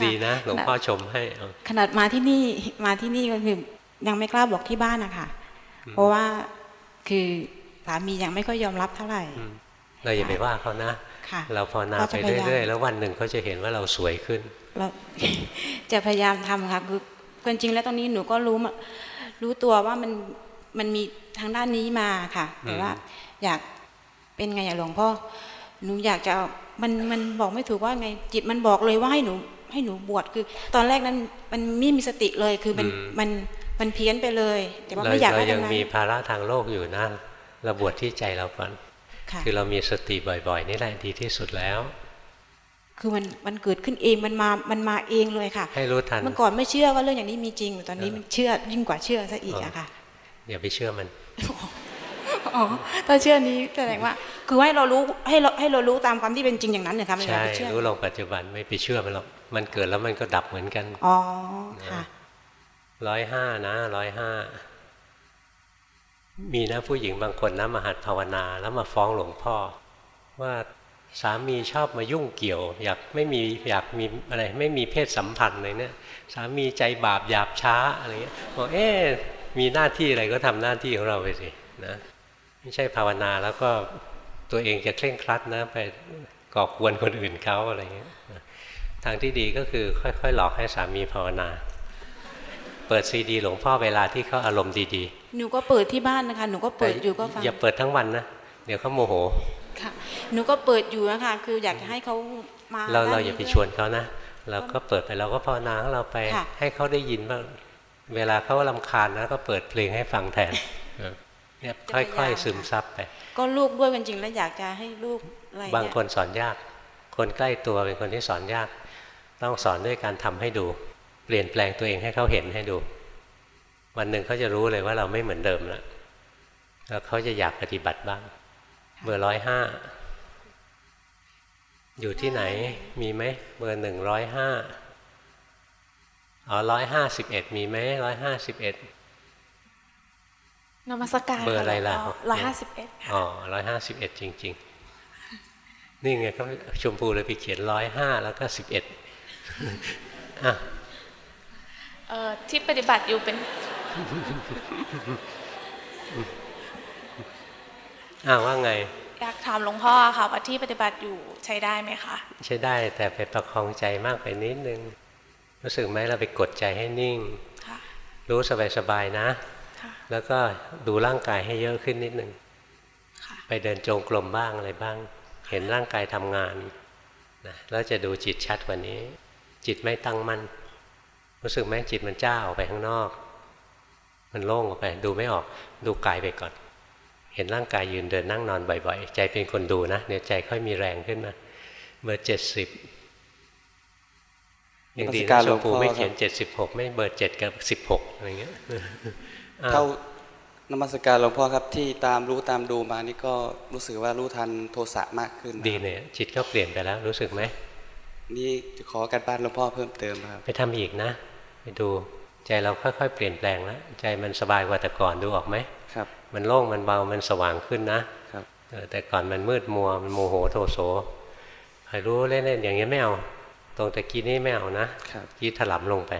ดีนะหลวงพ่อชมให้ขนาดมาที่นี่มาที่นี่ก็คือยังไม่กล้าบอกที่บ้านนะคะเพราะว่าคือสามียังไม่ค่อยยอมรับเท่าไหร่เราอย่าไปว่าเขานะ เราพอนาไปเรื่อยๆ แล้ววันหนึ่งเขาจะเห็นว่าเราสวยขึ้นเราจะพยายามทำค่ะคือจริงแล้วตรงนี้หนูก็รู้รู้ตัวว่ามันมันมีทางด้านนี้มาค่ะ แต่ว่าอยากเป็นไงอย่าหลวงพ่อหนูอยากจะมันมันบอกไม่ถูกว่าไงจิตมันบอกเลยว่าให้หนูให้หนูบวชคือ ตอนแรกนั้นมันไม่มีสติเลยคือมันมันมันเพี้ยนไปเลย แต่ว่าไม่อยากเรายังมีภาระทางโลกอยู่นะเราบวชที่ใจเราก่อน คือเรามีสติบ่อยๆ นี่แหละดีที่สุดแล้ว คือมันมันเกิดขึ้นเองมันมามันมาเองเลยค่ะ ให้รู้ทันเมื่อก่อนไม่เชื่อว่าเรื่องอย่างนี้มีจริง ตอนนี้มันเชื่อยิ่งกว่าเชื่อซะอีกอะค่ะอย่าไปเชื่อมันอ๋อถ้าเชื่อนี้แสดงว่า คือให้เรารู้ให้เราให้เรารู้ตามความที่เป็นจริงอย่างนั้นเนี่ยครับไม่ใช่รู้ลงปัจจุบันไม่ไปเชื่อมันหรอกมันเกิดแล้วมันก็ดับเหมือนกันอ๋อค่ะร้อยห้านะร้อยห้า มีนะผู้หญิงบางคนนะมาหัดภาวนาแล้วมาฟ้องหลวงพ่อ ว่าสามีชอบมายุ่งเกี่ยว อยากไม่มีอยากมีอะไรไม่มีเพศสัมพันธ์เลยเนี่ยสามีใจบาปหยาบช้าอะไรเงี้ยบอกเอ๊มีหน้าที่อะไรก็ทำหน้าที่ของเราไปสินะไม่ใช่ภาวนาแล้วก็ตัวเองจะเคร่งครัดนะไปก่อกวนคนอื่นเขาอะไรเงี้ยทางที่ดีก็คือค่อยๆ หลอกให้สามีภาวนา เปิดซีดีหลวงพ่อเวลาที่เขาอารมณ์ดีๆ หนูก็เปิดที่บ้านนะคะ หนูก็เปิดอยู่ก็ฟังอย่าเปิดทั้งวันนะเดี๋ยวเขาโมโหค่ะหนูก็เปิดอยู่นะคะคืออยากจะให้เขามาเราเราอย่าไปชวนเขานะเราก็เปิดไปเราก็ภาวนาของเราไป ให้เขาได้ยินบ้างเวลาเขาลำคาญนะก็เปิดเพลงให้ฟังแทนเนี่ยค่อยๆซึมซับไป ก็ลูกด้วยจริงๆแล้วอยากจะให้ลูกอะไรบางคนสอนยาก คนใกล้ตัวเป็นคนที่สอนยาก ต้องสอนด้วยการทำให้ดู เปลี่ยนแปลงตัวเองให้เขาเห็นให้ดู วันหนึ่งเขาจะรู้เลยว่าเราไม่เหมือนเดิมแล้วแล้วเขาจะอยากปฏิบัติบ้าง เบอร์ร้อยห้าอยู่ที่ไหนมีไหมเบอร์หนึ่งร้อยห้าอ๋อร้อยห้าสิบเอ็ดมีไหมร้อยห้าสิบเอ็ดนมัสการเบอร์อะไรล่ะร้อยห้าสิบเอ็ดอ๋อร้อยห้าสิบเอ็ดจริง ๆ นี่ไงก็ชมพูเลยไปเขียนร้อยห้าแล้วก็สิบเอ็ดอะที่ปฏิบัติอยู่เป็น อ้าวว่าไง อยากถามหลวงพ่อค่ะว่าที่ปฏิบัติอยู่ใช้ได้ไหมคะ ใช้ได้แต่ไปประคองใจมากไปนิดนึง รู้สึกไหมเราไปกดใจให้นิ่ง รู้สบายๆนะ แล้วก็ดูร่างกายให้เยอะขึ้นนิดนึง ไปเดินจงกรมบ้างอะไรบ้าง เห็นร่างกายทำงานนะแล้วจะดูจิตชัดกว่านี้ จิตไม่ตั้งมั่นรู้สึกไหมจิตมันจ้าออกไปข้างนอก มันโล่งออกไป ดูไม่ออก ดูกายไปก่อน เห็นร่างกายยืนเดินนั่งนอนบ่อยๆ ใจเป็นคนดูนะเนี่ยใจค่อยมีแรงขึ้นมาเบอร์เจ็ดสิบอย่างดีนะชมพูไม่เขียนเจ็ดสิบหกไม่เบอร์เจ็ดกับสิบหกอะไรเงี้ยเท่านมัสการหลวงพ่อครับที่ตามรู้ตามดูมานี่ก็รู้สึกว่ารู้ทันโทสะมากขึ้น ดีเนี่ยจิตก็เปลี่ยนไปแล้วรู้สึกไหมนี่จะขอการบ้านหลวงพ่อเพิ่มเติมครับ ไปทำอีกนะ ไปดู ใจเราค่อยๆ เปลี่ยนแปลงแล้วใจมันสบายกว่าแต่ก่อนดูออกไหมครับ มันโล่งมันเบามันสว่างขึ้นนะครับแต่ก่อนมันมืดมัวมันโมโหโทโสใครรู้เล่นๆอย่างนี้ไม่เอาตรงตะกี้นี้ไม่เอานะกี้ถลำลงไป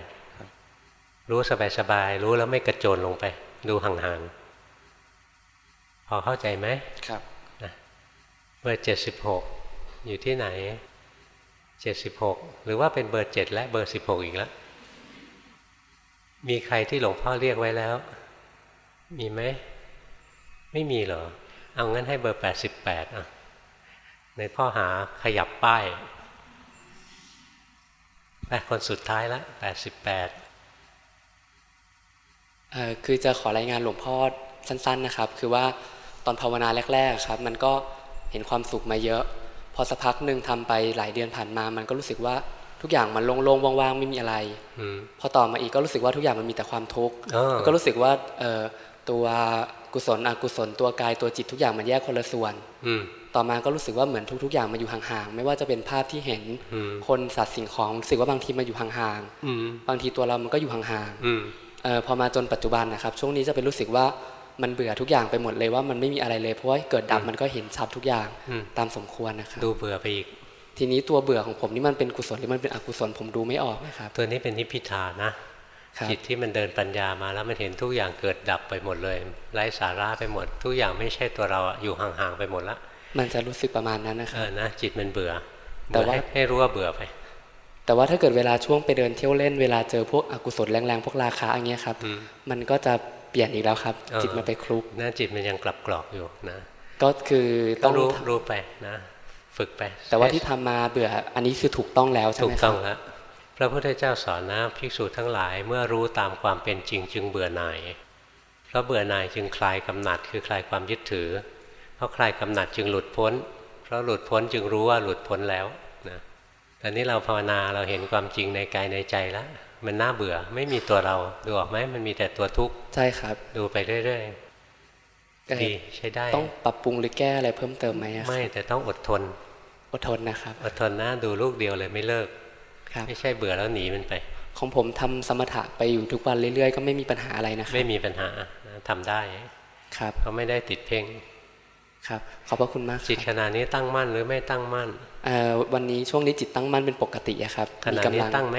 รู้สบายๆรู้แล้วไม่กระโจนลงไป ดูห่างๆพอเข้าใจไหมครับนะเบอร์เจ็ดสิบหกอยู่ที่ไหนเจ็ดสิบหกหรือว่าเป็นเบอร์เจ็ดและเบอร์สิบหกอีกแล้ว มีใครที่หลวงพ่อเรียกไว้แล้ว มีไหม ไม่มีเหรอ เอางั้นให้เบอร์แปดสิบแปดอะ ในข้อหาขยับป้ายไปคนสุดท้ายละแปดสิบแปดคือจะขอรายงานหลวงพ่อสั้น ๆนะครับ คือว่าตอนภาวนาแรกๆครับ มันก็เห็นความสุขมาเยอะ พอสักพักหนึ่งทำไปหลายเดือนผ่านมา มันก็รู้สึกว่า ทุกอย่างมันโล่งๆว่างๆไม่มีอะไรพอต่อมาอีกก็รู้สึกว่าทุกอย่างมันมีแต่ความทุกข์ก็รู้สึกว่าตัวกุศลอกุศลตัวกายตัวจิตทุกอย่างมันแยกคนละส่วนต่อมาก็รู้สึกว่าเหมือนทุก ๆ อย่างมาอยู่ห่างๆ ไม่ว่าจะเป็นภาพที่เห็นคนสัตว์สิ่งของรู้สึกว่าบางทีมาอยู่ห่างๆบางทีตัวเรามันก็อยู่ห่างๆออพอมาจนปัจจุบันนะครับ ช่วงนี้จะเป็นรู้สึกว่ามันเบื่อทุกอย่างไปหมดเลยว่ามันไม่มีอะไรเลยเพราะว่าเกิดดับมันก็เห็นชัดทุกอย่างตามสมควรนะครับดูเบื่อไปอีก ทีนี้ตัวเบื่อของผมนี่มันเป็นกุศลหรือมันเป็นอกุศลผมดูไม่ออกนะครับ ตัวนี้เป็นนิพพิทานะจิตที่มันเดินปัญญามาแล้วมันเห็นทุกอย่างเกิดดับไปหมดเลยไร้สาระไปหมด ทุกอย่างไม่ใช่ตัวเราอยู่ห่างๆไปหมดละมันจะรู้สึกประมาณนั้นนะครับเออนะจิตมันเบื่อ แต่ว่าให้รู้ว่าเบื่อไป แต่ว่าถ้าเกิดเวลาช่วงไปเดินเที่ยวเล่นเวลาเจอพวกอกุศลแรงๆพวกราคาอย่างเงี้ยครับ มันก็จะเปลี่ยนอีกแล้วครับ จิตมันไปคลุกน่าจิตมันยังกลับกรอกอยู่นะ ก็คือต้องรู้รู้ไปนะ ฝึกไป แต่ว่าที่ทำมาเบื่ออันนี้คือถูกต้องแล้วใช่ไหมครับถูกต้องแล้วพระพุทธเจ้าสอนนะภิกษุทั้งหลายเมื่อรู้ตามความเป็นจริงจึงเบื่อหน่ายเพราะเบื่อหน่ายจึงคลายกำหนัดคือคลายความยึดถือ เพราะคลายกำหนัดจึงหลุดพ้น เพราะหลุดพ้นจึงรู้ว่าหลุดพ้นแล้วตอนนี้เราภาวนาเราเห็นความจริงในกายในใจแล้วมันน่าเบื่อไม่มีตัวเราดูออกไหมมันมีแต่ตัวทุกข์ใช่ครับ ดูไปเรื่อยๆ ดีใช้ได้ ต้องปรับปรุงหรือแก้อะไรเพิ่มเติมไหมไม่แต่ต้องอดทน อดทนนะครับ อดทนนะดูลูกเดียวเลยไม่เลิกไม่ใช่เบื่อแล้วหนีมันไป ของผมทำสมถะไปอยู่ทุกวันเรื่อยๆ ก็ไม่มีปัญหาอะไรนะไม่มีปัญหาทำได้ครับเขาไม่ได้ติดเพ่งครับขอบพระคุณมากจิตขณะนี้ตั้งมั่นหรือไม่ตั้งมั่นวันนี้ช่วงนี้จิตตั้งมั่นเป็นปกติครับขณะนี้ตั้งไหม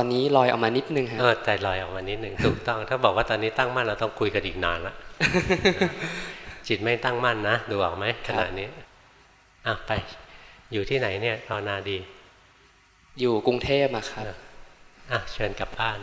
ตอนนี้ลอยออกมานิดนึงฮะเออแต่ลอยออกมานิดนึงถูกต้อง ถ้าบอกว่าตอนนี้ตั้งมั่นเราต้องคุยกันอีกนานละจิตไม่ตั้งมั่นนะดูออกไหมขณะนี้อะไป อยู่ที่ไหนเนี่ยภาวนาดี อยู่กรุงเทพอะครับอะเชิญกลับบ้าน